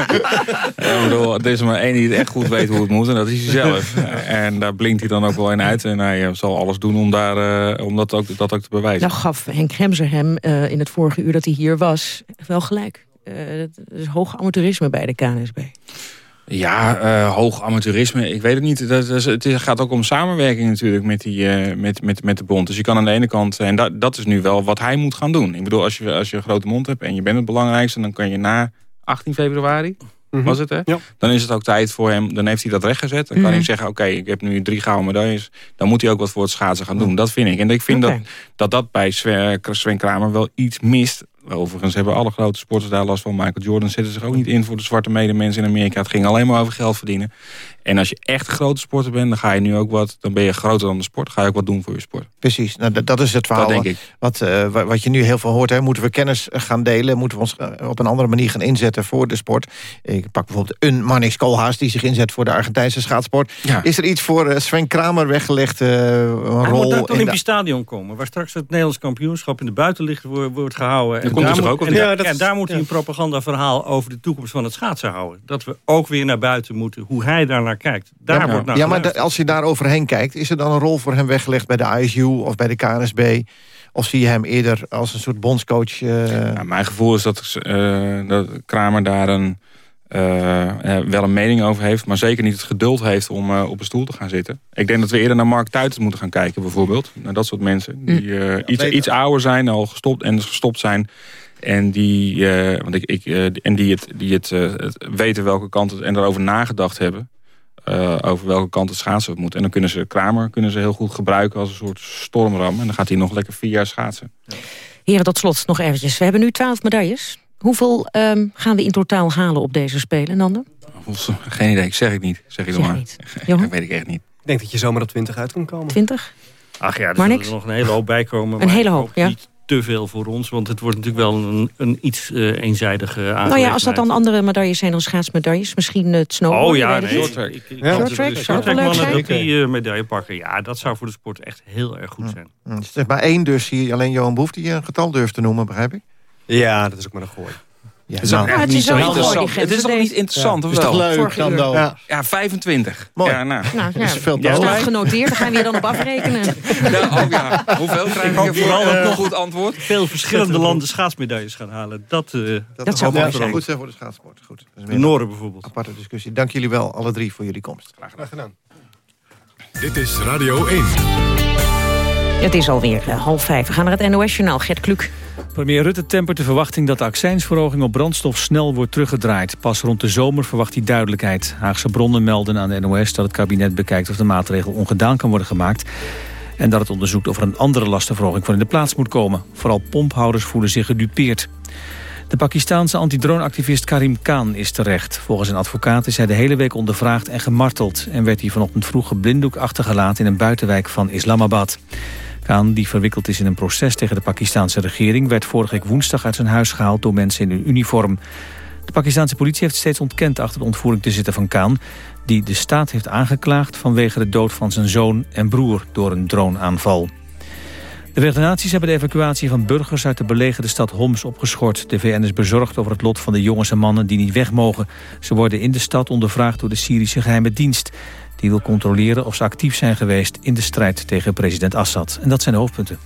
ik bedoel, het is maar één die het echt goed weet hoe het moet. En dat is hij zelf. en daar blinkt hij dan ook wel in uit. En hij zal alles doen om, daar, uh, om dat, ook, dat ook te bewijzen. Nou gaf Henk Gemser hem uh, in het vorige uur dat hij hier was wel gelijk. Uh, het is hoog amateurisme bij de KNSB. Ja, uh, hoog amateurisme, ik weet het niet. Dat, dat, het gaat ook om samenwerking natuurlijk met, die, uh, met, met, met de bond. Dus je kan aan de ene kant, en dat, dat is nu wel wat hij moet gaan doen. Ik bedoel, als je, als je een grote mond hebt en je bent het belangrijkste... dan kan je na 18 februari, mm -hmm. was het hè? Ja. Dan is het ook tijd voor hem, dan heeft hij dat rechtgezet. Dan kan mm -hmm. hij zeggen, oké, okay, ik heb nu drie gouden medailles. Dan moet hij ook wat voor het schaatsen gaan doen. Dat vind ik. En ik vind okay. dat, dat dat bij Sven Kramer wel iets mist Overigens hebben alle grote sporters daar last van. Michael Jordan zette zich ook niet in voor de zwarte medemens in Amerika. Het ging alleen maar over geld verdienen. En als je echt grote sporter bent, dan ga je nu ook wat. Dan ben je groter dan de sport. Ga je ook wat doen voor je sport. Precies, nou, dat is het verhaal. Dat denk ik. Wat, uh, wat je nu heel veel hoort. Hè. Moeten we kennis gaan delen? Moeten we ons op een andere manier gaan inzetten voor de sport? Ik pak bijvoorbeeld een Marnix Koolhaas die zich inzet voor de Argentijnse schaatsport. Ja. Is er iets voor Sven Kramer weggelegd? Uh, een Hij rol moet naar het Olympisch Stadion komen. Waar straks het Nederlands kampioenschap in de buitenlicht wordt gehouden. En komt ook en, ja, daar moet hij een propagandaverhaal over de toekomst van het schaatsen houden. Dat we ook weer naar buiten moeten, hoe hij daar naar kijkt. Daar ja, wordt naar ja maar als je daar overheen kijkt, is er dan een rol voor hem weggelegd bij de ISU of bij de KNSB? Of zie je hem eerder als een soort bondscoach? Uh... Ja, mijn gevoel is dat, uh, dat Kramer daar een, uh, wel een mening over heeft... maar zeker niet het geduld heeft om op een stoel te gaan zitten. Ik denk dat we eerder naar Mark Tuitens moeten gaan kijken bijvoorbeeld. Naar dat soort mensen die ja, iets, iets ouder zijn, al gestopt en gestopt zijn... En die, uh, want ik, ik, uh, en die, het, die het, uh, het, weten welke kant het en daarover nagedacht hebben. over welke kant het schaatsen moet. En dan kunnen ze Kramer kunnen ze heel goed gebruiken als een soort stormram. En dan gaat hij nog lekker vier jaar schaatsen. Ja. Heren, tot slot nog eventjes. We hebben nu twaalf medailles. Hoeveel um, gaan we in totaal halen op deze Spelen, Nando? Geen idee, ik zeg het niet. Zeg ik zeg maar. Niet. dat weet ik echt niet. Ik denk dat je zomaar op 20 uit kan komen. 20? Ach ja, er zal er nog een hele hoop bij komen. Een hele hoop, ja. Niet te veel voor ons, want het wordt natuurlijk wel een, een iets uh, eenzijdige aangelegenheid. Nou ja, als dat dan andere medailles zijn dan schaatsmedailles, misschien het snowboard. Oh ja, nee, short track. Ik, ik, ja. Short track, short track mannen dat die uh, medaille pakken, ja, dat zou voor de sport echt heel erg goed zijn. Ja. Er is maar één dus hier, alleen Johan Boef die een getal durft te noemen, begrijp ik? Ja, dat is ook maar een gooi. Ja, het is, nou, het niet is mooi. Het is toch niet interessant, Ja, of is toch leuk, Vorige dan wel. Ja, ja, 25. Mooi. Ja, nou. Nou, ja, is veel te dat genoteerd. Dan gaan we je dan op afrekenen. Ja, oh ja, hoeveel krijg ervoor? vooral dat Een nog- goed antwoord. Veel verschillende landen schaatsmedailles gaan halen. Dat, eh Dat zou mooi dat zijn. goed zijn voor de schaatsport. Goed. Dat de Noorden bijvoorbeeld. aparte discussie. Dank jullie wel, alle drie, voor jullie komst. Graag gedaan. Dit is Radio 1. Het is alweer eh, half vijf. We gaan naar het NOS-journaal. Gert Kluk. Premier Rutte tempert de verwachting dat de accijnsverhoging op brandstof snel wordt teruggedraaid. Pas rond de zomer verwacht hij duidelijkheid. Haagse bronnen melden aan de NOS dat het kabinet bekijkt of de maatregel ongedaan kan worden gemaakt. En dat het onderzoekt of er een andere lastenverhoging voor in de plaats moet komen. Vooral pomphouders voelen zich gedupeerd. De Pakistaanse antidroneactivist Karim Khan is terecht. Volgens een advocaat is hij de hele week ondervraagd en gemarteld... en werd hij vanochtend vroeg geblinddoek achtergelaten in een buitenwijk van Islamabad. Khan, die verwikkeld is in een proces tegen de Pakistanse regering... werd vorige week woensdag uit zijn huis gehaald door mensen in een uniform. De Pakistanse politie heeft steeds ontkend achter de ontvoering te zitten van Khan... die de staat heeft aangeklaagd vanwege de dood van zijn zoon en broer door een droneaanval. De Verenigde Naties hebben de evacuatie van burgers uit de belegerde stad Homs opgeschort. De VN is bezorgd over het lot van de jongens en mannen die niet weg mogen. Ze worden in de stad ondervraagd door de Syrische geheime dienst. Die wil controleren of ze actief zijn geweest in de strijd tegen president Assad. En dat zijn de hoofdpunten.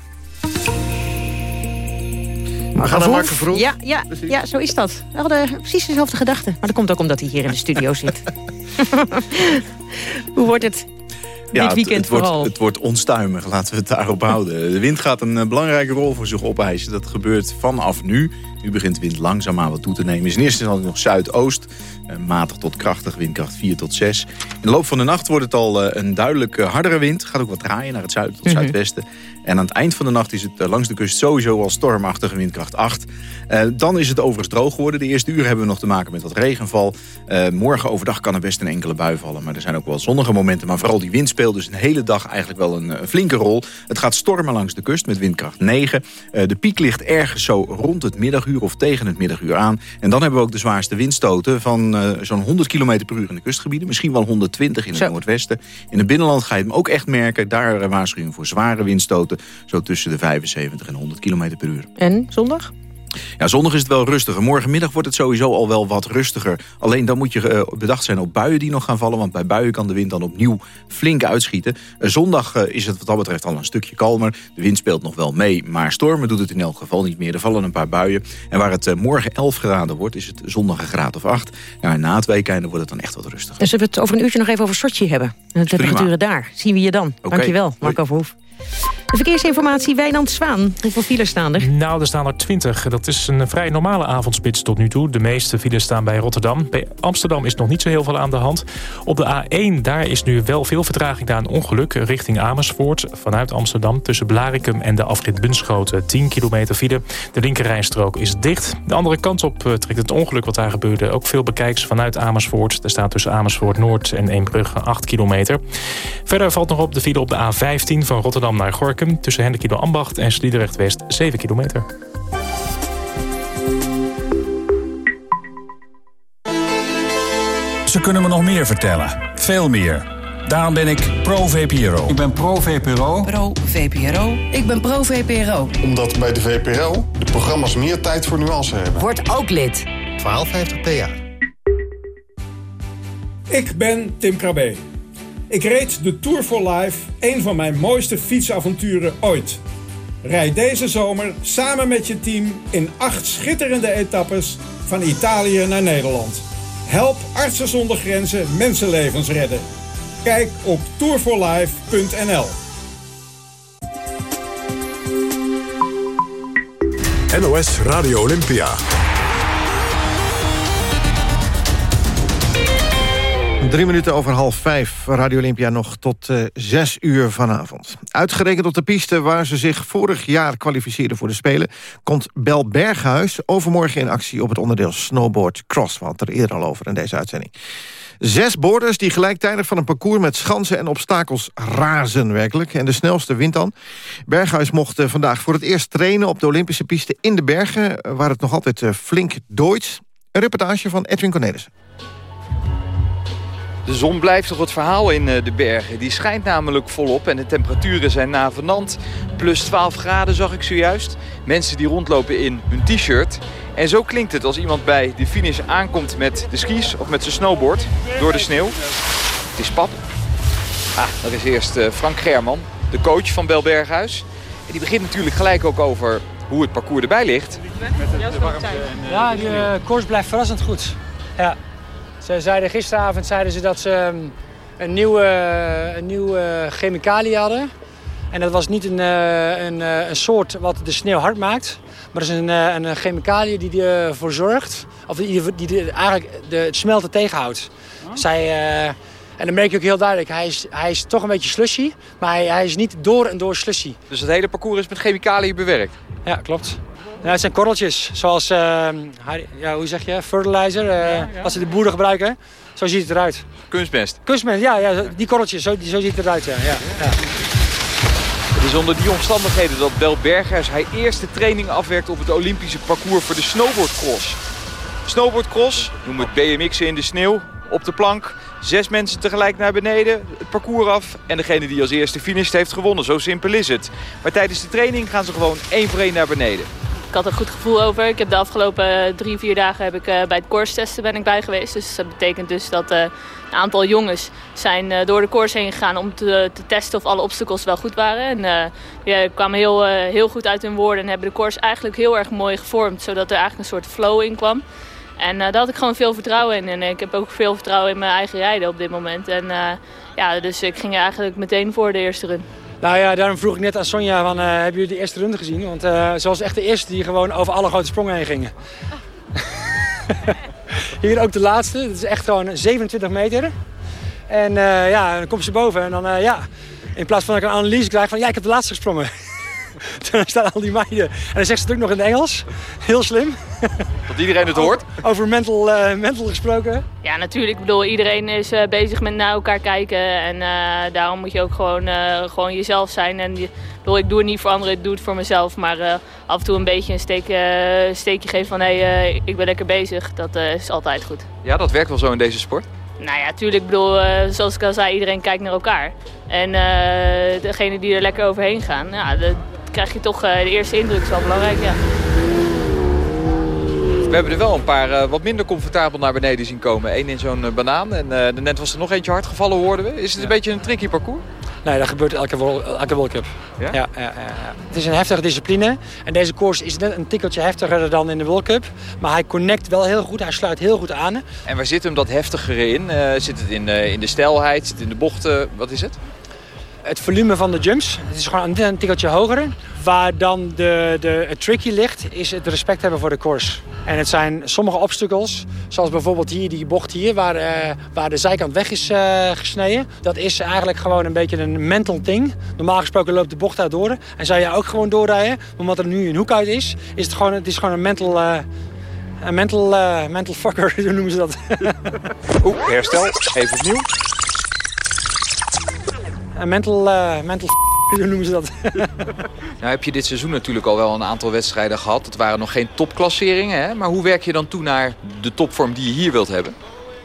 We gaan naar Marco Vroeg. Ja, ja, ja, zo is dat. We hadden precies dezelfde gedachten. Maar dat komt ook omdat hij hier in de studio zit. Hoe wordt het dit het- weekend het, wordt, vooral? het wordt onstuimig, laten we het daarop houden. De wind gaat een eh, belangrijke rol voor zich opeisen. Dat gebeurt vanaf nu. Nu begint de wind langzaamaan wat toe te nemen. Is in eerste instantie nog zuidoost. eh, Matig tot krachtig, windkracht 4 tot 6. In de loop van de nacht wordt het al eh, een duidelijk hardere wind. Gaat ook wat draaien naar het zuiden tot Mhm. zuidwesten. En aan het eind van de nacht is het eh, langs de kust sowieso al stormachtige windkracht 8. Eh, dan is het overigens droog geworden. De eerste uur hebben we nog te maken met wat regenval. Morgen overdag kan er best een enkele bui vallen. Maar er zijn ook wel zonnige momenten. Maar vooral die wind speelt dus een hele dag eigenlijk wel een, flinke rol. Het gaat stormen langs de kust met windkracht 9. Eh, de piek ligt ergens zo rond het middaguur of tegen het middaguur aan. En dan hebben we ook de zwaarste windstoten van eh, zo'n 100 km per uur in de kustgebieden. Misschien wel 120 in het noordwesten. In het binnenland ga je hem ook echt merken. Daar eh, waarschuwing voor zware windstoten. Zo tussen de 75 en 100 km per uur. En zondag? Ja, zondag is het wel rustiger. Morgenmiddag wordt het sowieso al wel wat rustiger. Alleen dan moet je eh, bedacht zijn op buien die nog gaan vallen. Want bij buien kan de wind dan opnieuw flink uitschieten. Eh, zondag eh, is het wat dat betreft al een stukje kalmer. De wind speelt nog wel mee, maar stormen doet het in elk geval niet meer. Er vallen een paar buien. En waar het morgen 11 graden wordt, is het zondag een graad of 8. Ja, en na het weekende wordt het dan echt wat rustiger. Dus we het over een uurtje nog even over Sochi hebben. En de temperaturen daar. Zien we je dan. Oké. Dankjewel, Marco Verhoef. De verkeersinformatie, Wijnand Zwaan. Hoeveel files staan er? Nou, er staan er 20. Dat is een vrij normale avondspits tot nu toe. De meeste files staan bij Rotterdam. Bij Amsterdam is nog niet zo heel veel aan de hand. Op de A1, daar is nu wel veel vertraging na een ongeluk... richting Amersfoort vanuit Amsterdam... tussen Blarikum en de afrit Bunschoten. 10 kilometer file. De linkerrijstrook is dicht. De andere kant op eh, trekt het ongeluk wat daar gebeurde... ook veel bekijks vanuit Amersfoort. Er staat tussen Amersfoort Noord en Eembrugge 8 kilometer. Verder valt nog op de file op de A15 van Rotterdam naar Gorkum... tussen Hendekido Ambacht en Sliedrecht West 7 kilometer. Ze kunnen me nog meer vertellen. Veel meer. Daarom ben ik pro-VPRO. Ik ben pro-VPRO. Pro-VPRO. Ik ben pro-VPRO. Omdat bij de VPRO de programma's meer tijd voor nuance hebben. Word ook lid. 1250 PA. Ik ben Tim Krabbe. Ik reed de Tour for Life, een van mijn mooiste fietsavonturen ooit. Rijd deze zomer samen met je team in acht schitterende etappes van Italië naar Nederland. Help Artsen zonder Grenzen mensenlevens redden. Kijk op tourforlife.nl. NOS Radio Olympia. Drie minuten over half vijf. Radio Olympia nog tot eh, zes uur vanavond. Uitgerekend op de piste waar ze zich vorig jaar kwalificeerden voor de Spelen... komt Bel Berghuis overmorgen in actie op het onderdeel snowboard cross. We hadden er eerder al over in deze uitzending. Zes boarders die gelijktijdig van een parcours met schansen en obstakels razen werkelijk. En de snelste wint dan. Berghuis mocht eh, vandaag voor het eerst trainen op de Olympische piste in de bergen... eh, waar het nog altijd flink dooit. Een reportage van Edwin Cornelissen. De zon blijft toch het verhaal in eh, de bergen. Die schijnt namelijk volop en de temperaturen zijn navenant. Plus 12 graden zag ik zojuist. Mensen die rondlopen in hun t-shirt. En zo klinkt het als iemand bij de finish aankomt met de skis of met zijn snowboard door de sneeuw. Het is pap. Ah, dat is eerst eh, Frank German, de coach van Belberghuis. En die begint natuurlijk gelijk ook over hoe het parcours erbij ligt. Ja, de koers blijft verrassend goed. Ja. Ze zeiden gisteravond zeiden ze dat ze ehm, een nieuwe, een nieuwe chemicaliën hadden. En dat was niet een, eh, een, eh, een soort wat de sneeuw hard maakt. Maar dat is een, eh, een chemicaliën die ervoor zorgt... of die, die, eigenlijk de, het smelten tegenhoudt. Zij, eh, en dan merk je ook heel duidelijk, hij is, hij is toch een beetje slushy... maar hij, hij is niet door en door slushy. Dus het hele parcours is met chemicaliën bewerkt? Ja, klopt. Ja, het zijn korreltjes, zoals, eh, hij- ja, hoe zeg je, fertilizer, eh, als ze de boeren gebruiken. Zo ziet het eruit. Kunstmest. Kunstmest, ja, ja die korreltjes, zo, zo ziet het eruit, ja. ja, ja. Het is onder die omstandigheden dat Bel Berghuis hij eerst de training afwerkt op het Olympische parcours voor de snowboardcross. Snowboardcross, noem het BMX'en in de sneeuw, op de plank. Zes mensen tegelijk naar beneden, het parcours af. En degene die als eerste finisht heeft gewonnen, zo simpel is het. Maar tijdens de training gaan ze gewoon één voor één naar beneden. Ik had een goed gevoel over. Ik heb de afgelopen drie, vier dagen heb ik, eh, bij het course testen ben ik bij geweest. Dus dat betekent dus dat eh, een aantal jongens zijn eh, door de course heen gegaan om te, te testen of alle obstacles wel goed waren. En eh, die kwamen heel, eh, heel goed uit hun woorden en hebben de course eigenlijk heel erg mooi gevormd. Zodat er eigenlijk een soort flow in kwam. En eh, daar had ik gewoon veel vertrouwen in. En ik heb ook veel vertrouwen in mijn eigen rijden op dit moment. En eh, ja, dus ik ging eigenlijk meteen voor de eerste run. Nou ja, daarom vroeg ik net aan Sonja, van, eh, hebben jullie de eerste runde gezien? Want eh ze was echt de eerste die gewoon over alle grote sprongen heen gingen. Hier ook de laatste, dat is echt gewoon 27 meter. En eh, ja, dan komt ze boven en dan ja, in plaats van dat ik een analyse krijg van ja, ik heb de laatste gesprongen. dan staan al die meiden. En dan zegt ze het ook nog in het Engels. Heel slim. Dat iedereen het hoort. Over mental, eh, mental gesproken. Ja, natuurlijk. Ik bedoel, iedereen is eh, bezig met naar elkaar kijken. En eh, daarom moet je ook gewoon, eh, gewoon jezelf zijn. En je, ik bedoel, ik doe het niet voor anderen, ik doe het voor mezelf. Maar eh, af en toe een beetje een steek, steekje geven van... hé, hey, eh, ik ben lekker bezig. Dat eh, is altijd goed. Ja, dat werkt wel zo in deze sport. Nou ja, tuurlijk. Ik bedoel, eh, zoals ik al zei, iedereen kijkt naar elkaar. En eh degene die er lekker overheen gaan... Ja, dan krijg je toch eh, de eerste indruk. is wel belangrijk, ja. We hebben er wel een paar eh, wat minder comfortabel naar beneden zien komen. Eén in zo'n eh, banaan en eh, net was er nog eentje hard gevallen, hoorden we. Is het een beetje een tricky parcours? Nee, dat gebeurt elke, Wol- elke World Cup. Ja? Ja, ja, ja, ja. Het is een heftige discipline. En deze koers is net een tikkeltje heftiger dan in de World Cup. Maar hij connect wel heel goed. Hij sluit heel goed aan. En waar zit hem dat heftigere in? Eh, zit het in, eh, in de stijlheid? Zit het in de bochten? Wat is het? Het volume van de jumps. Het is gewoon een, tikkeltje hoger. Waar dan de, de, tricky ligt, is het respect hebben voor de course. En het zijn sommige obstacles, zoals bijvoorbeeld hier die bocht hier, waar, eh, waar de zijkant weg is eh, gesneden. Dat is eigenlijk gewoon een beetje een mental ding. Normaal gesproken loopt de bocht daar door. En zou je ook gewoon doorrijden. Omdat er nu een hoek uit is, is het gewoon, het is gewoon een mental... eh, een mental, mental fucker, hoe noemen ze dat? Oeh, herstel. Even opnieuw. Een mental, eh, mental hoe noemen ze dat? Nou heb je dit seizoen natuurlijk al wel een aantal wedstrijden gehad. Het waren nog geen topklasseringen, hè? Maar hoe werk je dan toe naar de topvorm die je hier wilt hebben?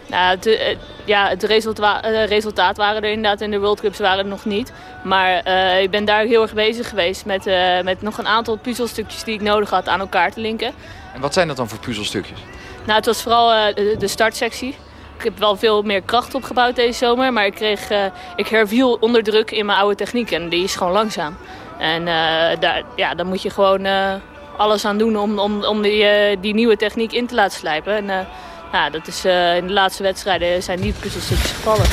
Nou, het, eh, ja, het resulta eh, resultaat waren er inderdaad in de World Cups waren er nog niet. Maar eh, ik ben daar heel erg bezig geweest met, eh, met nog een aantal puzzelstukjes die ik nodig had aan elkaar te linken. En wat zijn dat dan voor puzzelstukjes? Nou, het was vooral eh, de startsectie. Ik heb wel veel meer kracht opgebouwd deze zomer, maar ik, kreeg, eh, ik herviel onder druk in mijn oude techniek en die is gewoon langzaam. En eh, daar, ja, daar moet je gewoon eh, alles aan doen om, om, om die, die nieuwe techniek in te laten slijpen. En, nou, dat is, in de laatste wedstrijden zijn die puzzelstukjes gevallen.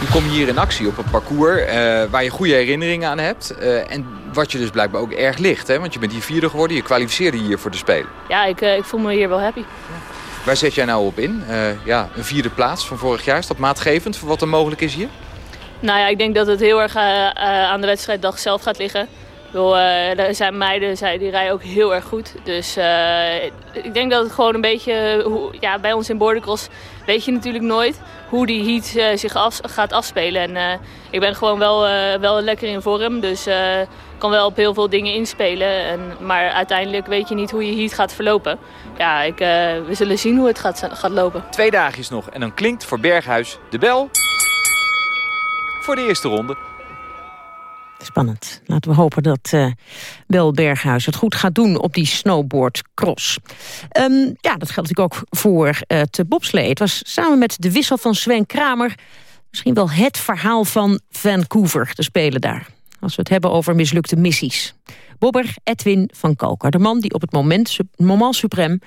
Nu kom je hier in actie op een parcours waar je goede herinneringen aan hebt. en wat je dus blijkbaar ook erg ligt, hè? want je bent hier vierde geworden. Je kwalificeerde hier voor de Spelen. Ja, ik, ik voel me hier wel happy. Waar zet jij nou op in? Eh, ja, een vierde plaats van vorig jaar. Is dat maatgevend voor wat er mogelijk is hier? Nou ja, ik denk dat het heel erg eh, eh, aan de wedstrijddag zelf gaat liggen. Eh, zijn meiden, zij, die rijden ook heel erg goed. Dus eh, ik denk dat het gewoon een beetje... Hoe, ja, bij ons in Bordercross weet je natuurlijk nooit hoe die heat eh, zich gaat afspelen. En eh, ik ben gewoon wel, eh, wel lekker in vorm. Dus eh, kan wel op heel veel dingen inspelen. En, maar uiteindelijk weet je niet hoe je heat gaat verlopen. Ja, ik, eh, we zullen zien hoe het gaat, gaat lopen. Twee dagen is nog en dan klinkt voor Berghuis de bel voor de eerste ronde. Spannend. Laten we hopen dat uh, Bel Berghuis het goed gaat doen op die snowboardcross. Um, ja, dat geldt natuurlijk ook voor uh, het bobslee. Het was samen met de wissel van Sven Kramer... misschien wel het verhaal van Vancouver, te spelen daar. Als we het hebben over mislukte missies. Bobber Edwin van Kalker, de man die op het moment, moment suprem...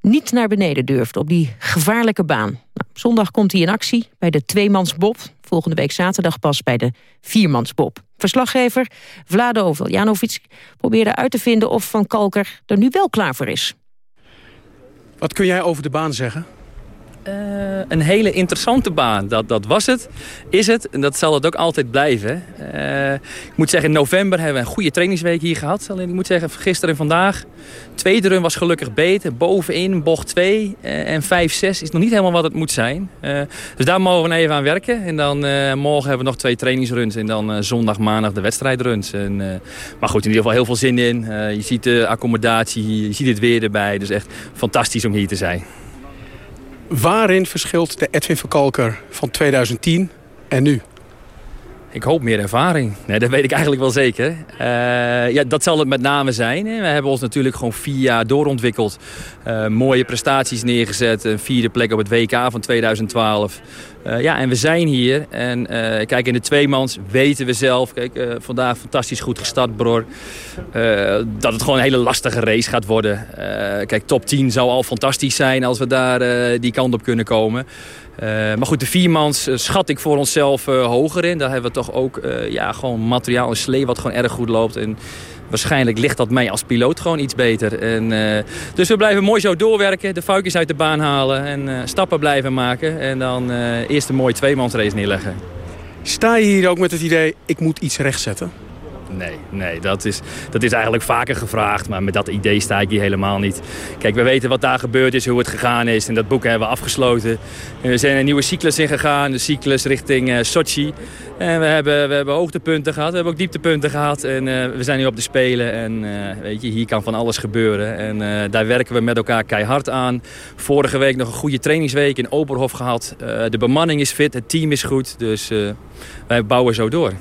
niet naar beneden durft op die gevaarlijke baan. Nou, zondag komt hij in actie bij de tweemansbob. Volgende week zaterdag pas bij de viermansbob. Verslaggever Vlado Veljanovic probeerde uit te vinden of Van Kalker er nu wel klaar voor is. Wat kun jij over de baan zeggen? Uh, een hele interessante baan. Dat, dat was het, is het en dat zal het ook altijd blijven. Uh, ik moet zeggen, in november hebben we een goede trainingsweek hier gehad. Alleen ik moet zeggen, gisteren en vandaag. Tweede run was gelukkig beter. Bovenin, bocht 2 uh, en 5, 6 is nog niet helemaal wat het moet zijn. dus daar mogen we even aan werken. En dan morgen hebben we nog twee trainingsruns. En dan zondag, maandag de wedstrijdruns. En, maar goed, in ieder geval heel veel zin in. je ziet de accommodatie, je ziet het weer erbij. Dus echt fantastisch om hier te zijn. Waarin verschilt de Edwin Verkalker van 2010 en nu? Ik hoop meer ervaring. Nee, dat weet ik eigenlijk wel zeker. Uh, ja, dat zal het met name zijn. We hebben ons natuurlijk gewoon vier jaar doorontwikkeld. Uh, mooie prestaties neergezet. Een vierde plek op het WK van 2012. Uh, ja, en we zijn hier. En kijk, in de tweemans weten we zelf. Kijk, vandaag fantastisch goed gestart, Bror. dat het gewoon een hele lastige race gaat worden. kijk, top 10 zou al fantastisch zijn als we daar die kant op kunnen komen. Maar goed, de viermans schat ik voor onszelf hoger in. Daar hebben we toch ook ja, gewoon materiaal en slee wat gewoon erg goed loopt. En waarschijnlijk ligt dat mij als piloot gewoon iets beter. En, dus we blijven mooi zo doorwerken, de fuikjes uit de baan halen en stappen blijven maken. En dan eerst een mooie tweemansrace neerleggen. Sta je hier ook met het idee, ik moet iets rechtzetten? Nee, nee dat, is, dat is eigenlijk vaker gevraagd. Maar met dat idee sta ik hier helemaal niet. Kijk, we weten wat daar gebeurd is, hoe het gegaan is. En dat boek hebben we afgesloten. En we zijn een nieuwe cyclus ingegaan. De cyclus richting uh, Sochi. En we hebben, we hebben hoogtepunten gehad. We hebben ook dieptepunten gehad. En uh, we zijn nu op de Spelen. En uh, weet je, hier kan van alles gebeuren. En daar werken we met elkaar keihard aan. Vorige week nog een goede trainingsweek in Oberhof gehad. de bemanning is fit, het team is goed. Dus wij bouwen zo door.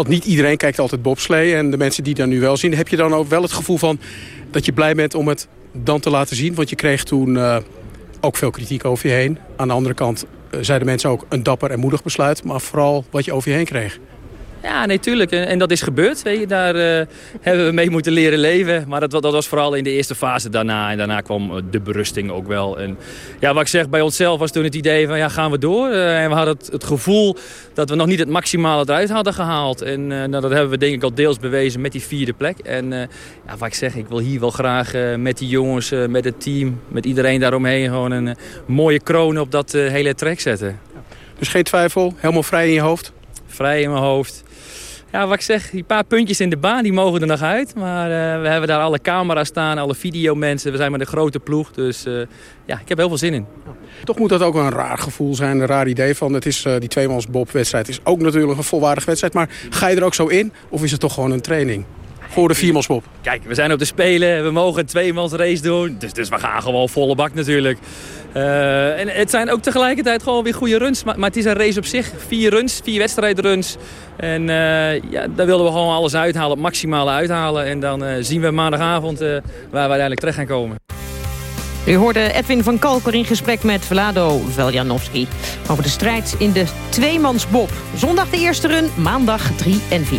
Want niet iedereen kijkt altijd bobslee. En de mensen die daar nu wel zien, heb je dan ook wel het gevoel van... dat je blij bent om het dan te laten zien? Want je kreeg toen uh, ook veel kritiek over je heen. Aan de andere kant uh, zeiden mensen ook een dapper en moedig besluit. Maar vooral wat je over je heen kreeg. Ja, nee, tuurlijk. En, en dat is gebeurd. Weet je. Daar uh, hebben we mee moeten leren leven. Maar dat, dat was vooral in de eerste fase daarna. En daarna kwam de berusting ook wel. En ja, wat ik zeg, bij onszelf was toen het idee van ja, gaan we door. Uh, en we hadden het, het, gevoel dat we nog niet het maximale eruit hadden gehaald. En uh, nou, dat hebben we denk ik al deels bewezen met die vierde plek. En ja, wat ik zeg, ik wil hier wel graag met die jongens, met het team, met iedereen daaromheen... gewoon een mooie kroon op dat hele trek zetten. Dus geen twijfel, helemaal vrij in je hoofd? Vrij in mijn hoofd ja, wat ik zeg, die paar puntjes in de baan, die mogen er nog uit. Maar uh, we hebben daar alle camera's staan, alle videomensen. We zijn met een grote ploeg, dus uh, ja, ik heb heel veel zin in. Toch moet dat ook een raar gevoel zijn, een raar idee van... Het is, uh, die tweemans Bob-wedstrijd is ook natuurlijk een volwaardige wedstrijd. Maar ga je er ook zo in, of is het toch gewoon een training? Voor de viermansbob. Kijk, we zijn op de Spelen, we mogen een tweemans race doen. Dus, dus we gaan gewoon volle bak natuurlijk. Uh, en het zijn ook tegelijkertijd gewoon weer goede runs. Maar, maar, het is een race op zich. Vier runs, vier wedstrijdruns. En uh, ja, daar willen we gewoon alles uithalen, het maximale uithalen. En dan uh, zien we maandagavond waar we uiteindelijk terecht gaan komen. U hoorde Edwin van Kalker in gesprek met Vlado Veljanovski... over de strijd in de tweemansbob. Zondag de eerste run, maandag 3 en 4.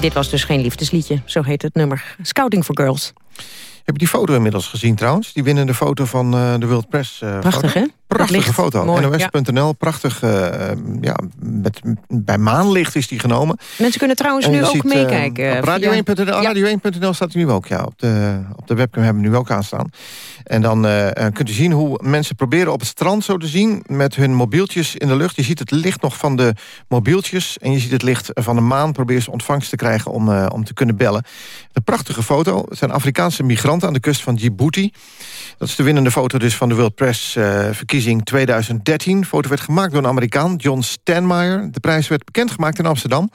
Dit was dus geen liefdesliedje, zo heet het nummer. Scouting for Girls. Heb je die foto inmiddels gezien trouwens? Die winnende foto van eh, de World Press. eh, Prachtig, foto? hè? Prachtige foto. NOS.nl, prachtig. eh, ja, met, bij maanlicht is die genomen. Mensen kunnen trouwens En nu ook ziet, eh, meekijken. via- radio1.nl Radio 1.nl staat nu ook, ja. Op de, op de webcam hebben we nu ook aanstaan. En dan eh, eh, kunt u zien hoe mensen proberen op het strand zo te zien... met hun mobieltjes in de lucht. Je ziet het licht nog van de mobieltjes... en je ziet het licht van de maan. Proberen ze ontvangst te krijgen om, eh, om te kunnen bellen. Een prachtige foto. Het zijn Afrikaanse migranten aan de kust van Djibouti. Dat is de winnende foto dus van de World Press eh, verkiezing 2013. De foto werd gemaakt door een Amerikaan, John Stanmeyer. De prijs werd bekendgemaakt in Amsterdam.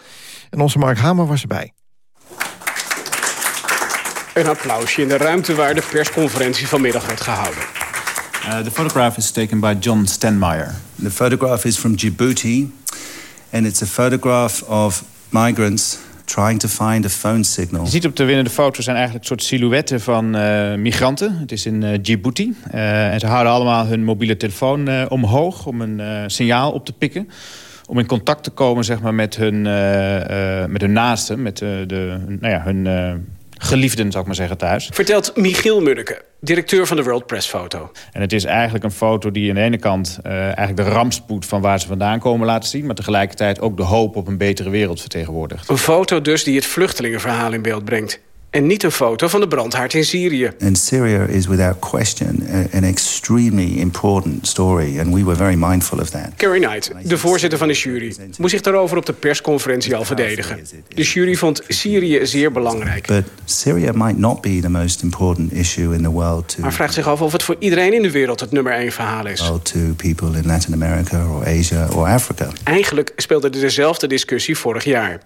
En onze Mark Hamer was erbij. Een applausje in de ruimte waar de persconferentie vanmiddag werd gehouden. Uh, the photograph is taken by John Stenmeyer. The photograph is from Djibouti, and it's a photograph of migrants trying to find a phone signal. Je ziet op de winnende foto zijn eigenlijk een soort silhouetten van eh, migranten. Het is in eh, Djibouti. Eh, en ze houden allemaal hun mobiele telefoon eh, omhoog om een eh, signaal op te pikken. Om in contact te komen zeg maar, met, hun, eh, eh, met hun naasten, met de, nou ja, hun eh, geliefden, zou ik maar zeggen, thuis. Vertelt Michiel Munneke, directeur van de World Press Foto. En het is eigenlijk een foto die aan de ene kant eh, eigenlijk de rampspoed van waar ze vandaan komen laten zien. Maar tegelijkertijd ook de hoop op een betere wereld vertegenwoordigt. Een foto dus die het vluchtelingenverhaal in beeld brengt. En niet een foto van de brandhaard in Syrië. And Syria is without question an extremely important story, and we were very mindful of that. Carrie Knight, de voorzitter van de jury, moest zich daarover op de persconferentie al verdedigen. De jury vond Syrië zeer belangrijk. But Syria might not be the most important issue in the world to Maar vraagt zich af of het voor iedereen in de wereld het nummer één verhaal is. to people in Latin America or Asia or Africa. Eigenlijk speelde er dezelfde discussie vorig jaar.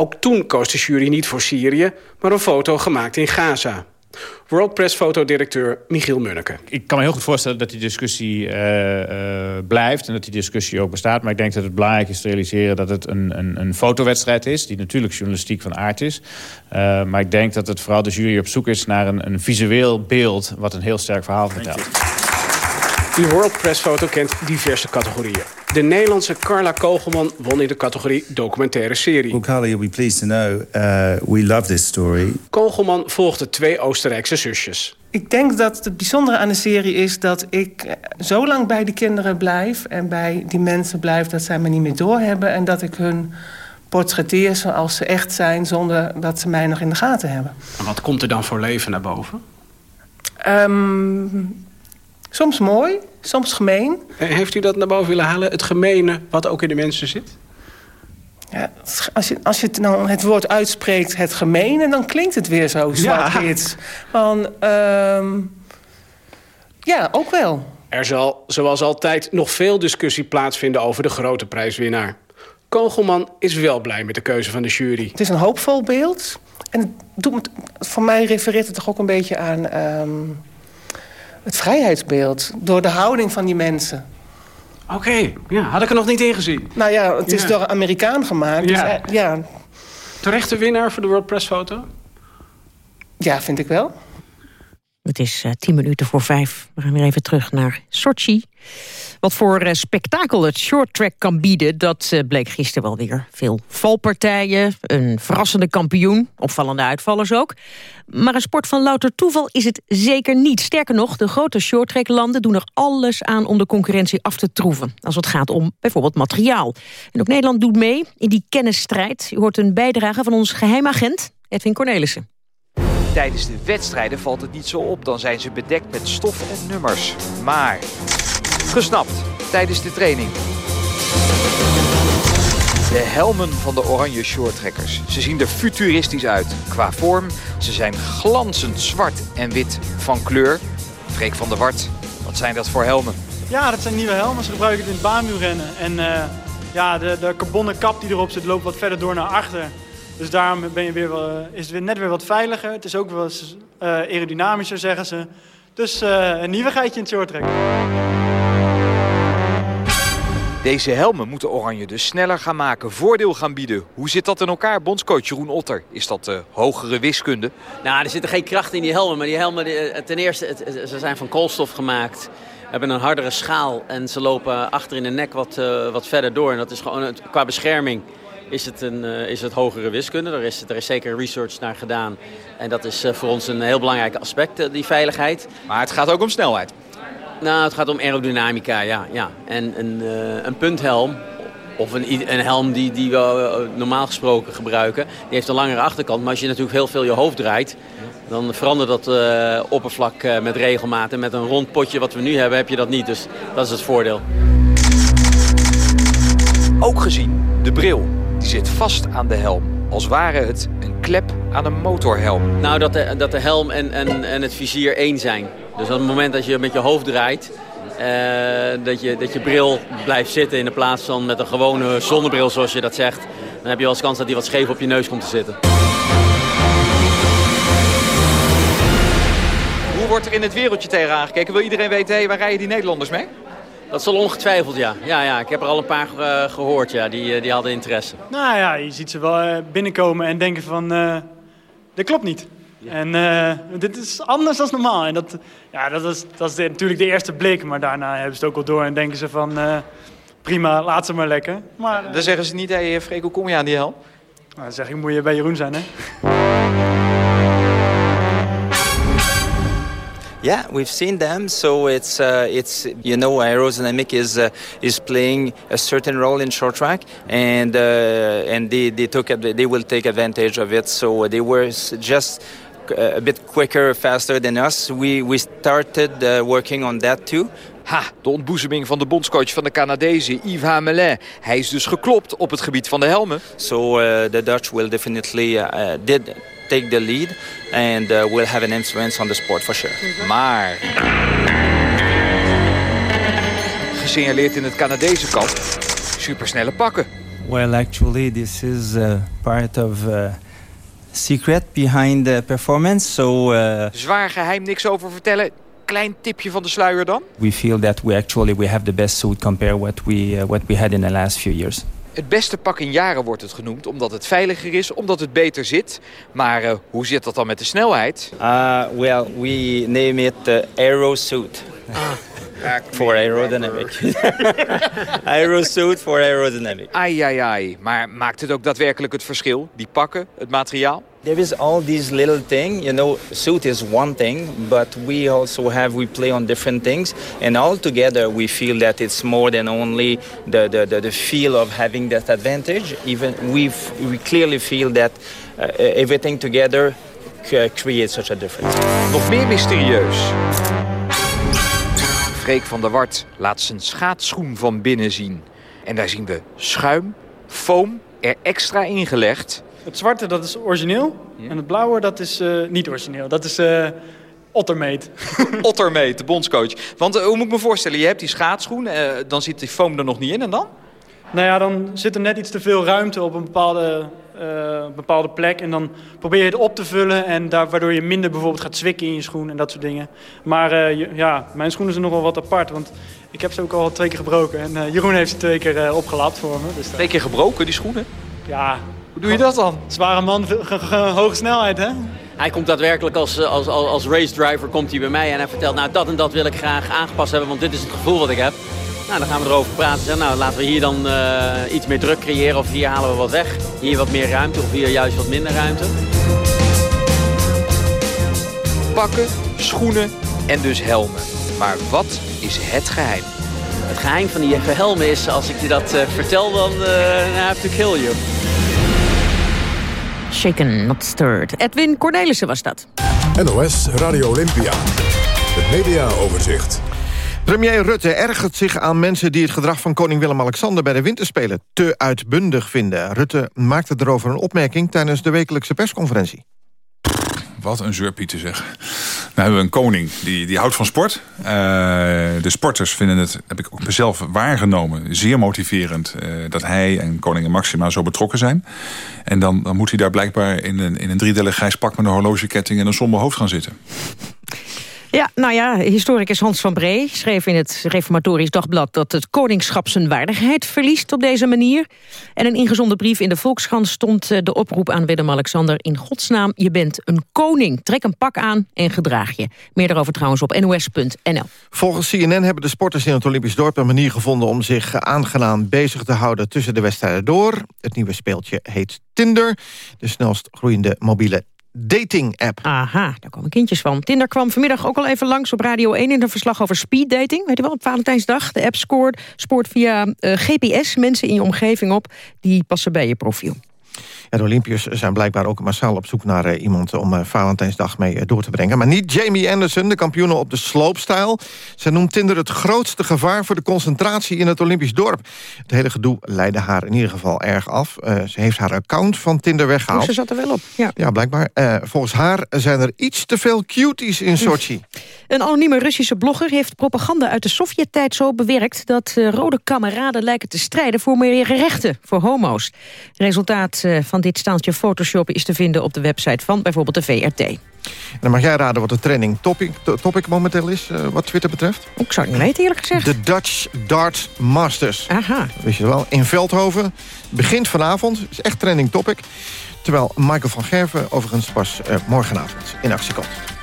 Ook toen koos de jury niet voor Syrië, maar een foto gemaakt in Gaza. World Press fotodirecteur Michiel Munneke. Ik kan me heel goed voorstellen dat die discussie eh, eh, blijft... en dat die discussie ook bestaat. Maar ik denk dat het belangrijk is te realiseren dat het een, een, een fotowedstrijd is... die natuurlijk journalistiek van aard is. Eh, maar ik denk dat het vooral de jury op zoek is naar een, een visueel beeld... wat een heel sterk verhaal vertelt. De World Press Foto kent diverse categorieën. De Nederlandse Carla Kogelman won in de categorie documentaire serie. Well, Carla, you'll be pleased to know uh, we love this story. Kogelman volgde twee Oostenrijkse zusjes. Ik denk dat het bijzondere aan de serie is dat ik eh, zo lang bij de kinderen blijf... en bij die mensen blijf dat zij me niet meer doorhebben... en dat ik hun portretteer zoals ze echt zijn... zonder dat ze mij nog in de gaten hebben. En wat komt er dan voor leven naar boven? Ehm, soms mooi, soms gemeen. Eh, Heeft u dat naar boven willen halen? Het gemene wat ook in de mensen zit? Ja, als, je, als je het, nou het woord uitspreekt, het gemene... dan klinkt het weer zo zwart-wit. Van, ehm, ja, ook wel. Er zal, zoals altijd, nog veel discussie plaatsvinden over de grote prijswinnaar. Kogelman is wel blij met de keuze van de jury. Het is een hoopvol beeld. En het doet me, voor mij refereert het toch ook een beetje aan ehm, het vrijheidsbeeld. Door de houding van die mensen. Oké, ja, had ik er nog niet in gezien. Nou ja, het is Ja. door een Amerikaan gemaakt. Ja. Dus, ja. Terechte winnaar voor de World Press foto? ja, vind ik wel. Het is eh, tien minuten voor vijf. We gaan weer even terug naar Sochi. Wat voor eh, spektakel het shorttrack kan bieden... dat eh, bleek gisteren wel weer. Veel valpartijen, een verrassende kampioen... opvallende uitvallers ook. Maar een sport van louter toeval is het zeker niet. Sterker nog, de grote shorttracklanden doen er alles aan... om de concurrentie af te troeven. Als het gaat om bijvoorbeeld materiaal. En ook Nederland doet mee in die kennisstrijd. U hoort een bijdrage van ons geheimagent Edwin Cornelissen. Tijdens de wedstrijden valt het niet zo op. Dan zijn ze bedekt met stof en nummers. Maar gesnapt tijdens de training. De helmen van de oranje shorttrekkers. Ze zien er futuristisch uit qua vorm. Ze zijn glanzend zwart en wit van kleur. Freek van der Wart, wat zijn dat voor helmen? Ja, dat zijn nieuwe helmen. Ze gebruiken het in het baanwielrennen. En eh, ja, de, de kap die erop zit loopt wat verder door naar achter. Dus daarom ben je weer wel, is het weer net weer wat veiliger. Het is ook wel eens eh, aerodynamischer, zeggen ze. Dus eh, een nieuwigheidje in het shorttrack. Deze helmen moeten Oranje dus sneller gaan maken, voordeel gaan bieden. Hoe zit dat in elkaar? Bondscoach Jeroen Otter. Is dat eh, hogere wiskunde? Nou, er zitten geen kracht in die helmen. Maar die helmen, die, eh, ten eerste, ze zijn van koolstof gemaakt. Hebben een hardere schaal en ze lopen achter in de nek wat, eh, wat verder door. En dat is gewoon, qua bescherming is het, een, eh, is het hogere wiskunde. Er is, er is zeker research naar gedaan. En dat is eh, voor ons een heel belangrijk aspect, eh, die veiligheid. Maar het gaat ook om snelheid. Nou, het gaat om aerodynamica, ja. ja. En een, eh, een punthelm, of een, een helm die, die we normaal gesproken gebruiken, die heeft een langere achterkant. Maar als je natuurlijk heel veel je hoofd draait, dan verandert dat eh, oppervlak eh, met regelmaat. En met een rond potje wat we nu hebben, heb je dat niet. Dus dat is het voordeel. Ook gezien, de bril. Die zit vast aan de helm. Als ware het een klep aan een motorhelm. Nou, dat de, dat de helm en, en, en het vizier één zijn. Dus op het moment dat je met je hoofd draait, eh, dat, je, dat je bril blijft zitten in de plaats van met een gewone zonnebril zoals je dat zegt. Dan heb je wel eens kans dat die wat scheef op je neus komt te zitten. Hoe wordt er in het wereldje tegen aangekeken? Wil iedereen weten, waar rijden die Nederlanders mee? Dat zal ongetwijfeld, ja. Ja, ja. Ik heb er al een paar eh, gehoord, ja. Die, eh, die hadden interesse. Nou ja, je ziet ze wel eh, binnenkomen en denken van... eh dit klopt niet. En eh, dit is anders dan normaal. En dat, ja, dat is, dat is de- natuurlijk de eerste blik. Maar daarna hebben ze het ook al door en denken ze van... eh, prima, laat ze maar lekker. Maar Dan zeggen ze niet, hé, Freek, hoe kom je aan die helm? nou, dan zeg ik, moet je bij Jeroen zijn, hè? Yeah, we've seen them. So it's uh, it's you know aerodynamic is uh, is playing a certain role in short track, and uh, and they they took they will take advantage of it. So they were just uh, a bit quicker, faster than us. We we started uh, working on that too. Ha, de ontboezeming van de bondscoach van de Canadezen, Yves Hamelin. Hij is dus geklopt op het gebied van de helmen. So uh, the Dutch will definitely uh, did take the lead, and uh, will have an influence on the sport for sure. Maar gesignaleerd in het Canadese kamp, supersnelle pakken. Well, actually, this is uh, part of uh, secret behind the performance. So uh, Zwaar geheim, niks over vertellen. Klein tipje van de sluier dan. we feel that we actually we have the best suit compared what we uh, what we had in the last few years. Het beste pak in jaren wordt het genoemd, omdat het veiliger is, omdat het beter zit. Maar eh, hoe zit dat dan met de snelheid? Uh, well, we name it the Aero Suit. for aerodynamic. aero suit for aerodynamic. Ai, ai, ai. Maar maakt het ook daadwerkelijk het verschil? Die pakken, het materiaal? There is all these little thing, you know, suit is one thing, but we also have, we play on different things. And all together we feel that it's more than only the, the, the, the feel of having that advantage. Even we we clearly feel that uh, everything together creates such a difference. Nog meer mysterieus. Freek van der Wart laat zijn schaatsschoen van binnen zien. En daar zien we schuim, foam er extra ingelegd. Het zwarte dat is origineel en het blauwe dat is eh, niet origineel. Dat is uh, Ottermeet. Ottermeet, de bondscoach. Want hoe moet ik me voorstellen, je hebt die schaatsschoen, dan zit die foam er nog niet in en dan? Nou ja, dan zit er net iets te veel ruimte op een bepaalde, bepaalde plek. En dan probeer je het op te vullen. En daar, waardoor je minder bijvoorbeeld gaat zwikken in je schoen en dat soort dingen. Maar uh, ja, mijn schoenen zijn nogal wat apart. Want ik heb ze ook al twee keer gebroken. En Jeroen heeft ze twee keer opgelapt voor me. Dus twee keer gebroken, die schoenen? Ja. Hoe doe je dat dan? Zware man, hoge snelheid hè? Hij komt daadwerkelijk als, als, als, als race driver komt hij bij mij en hij vertelt... nou, dat en dat wil ik graag aangepast hebben, want dit is het gevoel wat ik heb. Nou, dan gaan we erover praten. Zeg, nou, laten we hier dan uh, iets meer druk creëren of hier halen we wat weg. Hier wat meer ruimte of hier juist wat minder ruimte. Pakken, schoenen en dus helmen. Maar wat is het geheim? Het geheim van die helmen is, als ik je dat uh, vertel, dan uh, I have to kill you. Shaken, not stirred. Edwin Cornelissen was dat. NOS Radio Olympia. Het mediaoverzicht. Premier Rutte ergert zich aan mensen die het gedrag van koning Willem-Alexander... bij de winterspelen te uitbundig vinden. Rutte maakte erover een opmerking tijdens de wekelijkse persconferentie. Wat een zeurpieten zeg. Nou hebben we een koning, die, die houdt van sport. Uh, de sporters vinden het, heb ik ook mezelf waargenomen... zeer motiverend uh, dat hij en koningin Maxima zo betrokken zijn. En dan, dan moet hij daar blijkbaar in een, in een driedelig grijs pak... met een horlogeketting en een somber hoofd gaan zitten. Ja, nou ja, historicus Hans van Bree schreef in het Reformatorisch Dagblad... dat het koningschap zijn waardigheid verliest op deze manier. En een ingezonden brief in de Volkskrant stond eh, de oproep aan Willem-Alexander... in godsnaam, je bent een koning. Trek een pak aan en gedraag je. Meer daarover trouwens op nos.nl. Volgens CNN hebben de sporters in het Olympisch dorp... een manier gevonden om zich aangenaam bezig te houden tussen de wedstrijden door. Het nieuwe speeltje heet Tinder, de snelst groeiende mobiele dating-app. Aha, daar komen kindjes van. Tinder kwam vanmiddag ook al even langs op Radio 1... in een verslag over speeddating. Weet je wel, op Valentijnsdag. De app scoort, spoort via uh, GPS mensen in je omgeving op... die passen bij je profiel. Ja, de Olympiërs zijn blijkbaar ook massaal op zoek naar uh, iemand... om uh, Valentijnsdag mee uh, door te brengen. Maar niet Jamie Anderson, de kampioene op de sloopstijl. Ze noemt Tinder het grootste gevaar voor de concentratie in het Olympisch dorp. Het hele gedoe leidde haar in ieder geval erg af. ze heeft haar account van Tinder weggehaald. Oh, ze zat er wel op, ja. Ja, blijkbaar. volgens haar zijn er iets te veel cuties in Sochi. Een anonieme Russische blogger heeft propaganda uit de Sovjet-tijd zo bewerkt... dat rode kameraden lijken te strijden voor meer rechten voor homo's. Resultaat van van dit staaltje Photoshop is te vinden op de website van bijvoorbeeld de VRT. En dan mag jij raden wat de trending topic, topic momenteel is, uh, wat Twitter betreft? Ik zou het niet weten, eerlijk gezegd. De Dutch Dart Masters. Aha. Weet je wel, in Veldhoven. Begint vanavond, is echt trending topic. Terwijl Michael van Gerven overigens pas uh, morgenavond in actie komt.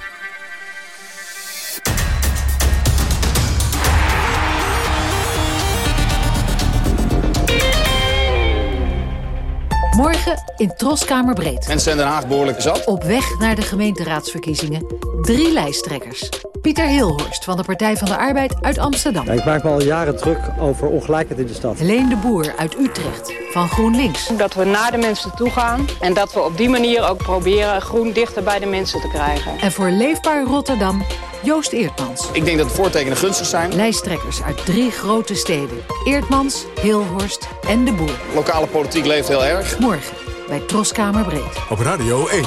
Morgen in Troskamer Breed. Mensen zijn Den Haag behoorlijk zat. Op weg naar de gemeenteraadsverkiezingen. Drie lijsttrekkers. Pieter Hilhorst van de Partij van de Arbeid uit Amsterdam. Ja, ik maak me al jaren druk over ongelijkheid in de stad. Helene de Boer uit Utrecht van GroenLinks. Dat we naar de mensen toe gaan en dat we op die manier ook proberen groen dichter bij de mensen te krijgen. En voor Leefbaar Rotterdam Joost Eertmans. Ik denk dat de voortekenen gunstig zijn. Lijsttrekkers uit drie grote steden. Eertmans, Hilhorst en De Boer. Lokale politiek leeft heel erg. Morgen bij Troskamer Breed. Op Radio 1.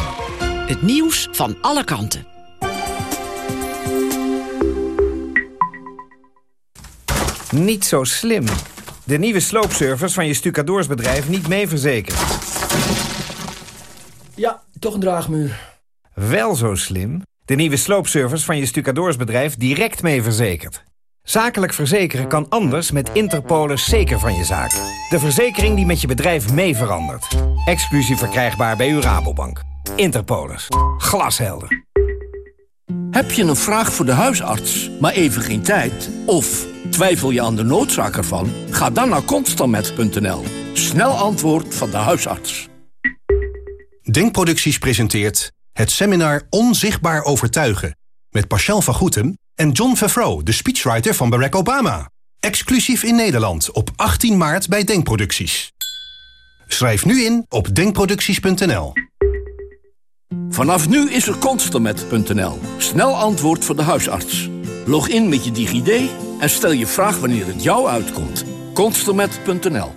Het nieuws van alle kanten. Niet zo slim. De nieuwe sloopservice van je stucadoorsbedrijf niet mee verzekerd. Ja, toch een draagmuur. Wel zo slim. De nieuwe sloopservice van je stucadoorsbedrijf direct mee verzekerd. Zakelijk verzekeren kan anders met Interpolis zeker van je zaak. De verzekering die met je bedrijf mee verandert. Exclusief verkrijgbaar bij uw Rabobank. Interpolis. Glashelder. Heb je een vraag voor de huisarts, maar even geen tijd? Of twijfel je aan de noodzaak ervan? Ga dan naar constantmet.nl. Snel antwoord van de huisarts. Denkproducties presenteert het seminar Onzichtbaar Overtuigen... met Pascal van Goetem en John Favreau, de speechwriter van Barack Obama. Exclusief in Nederland op 18 maart bij Denkproducties. Schrijf nu in op denkproducties.nl. Vanaf nu is er Constamet.nl. Snel antwoord voor de huisarts. Log in met je DigiD en stel je vraag wanneer het jou uitkomt. Constamet.nl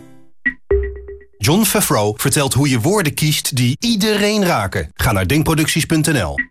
John Favreau vertelt hoe je woorden kiest die iedereen raken. Ga naar denkproducties.nl.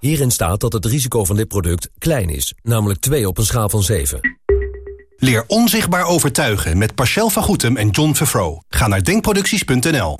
Hierin staat dat het risico van dit product klein is, namelijk 2 op een schaal van 7. Leer onzichtbaar overtuigen met Pascal van Goetem en John Vervro. Ga naar denkproducties.nl.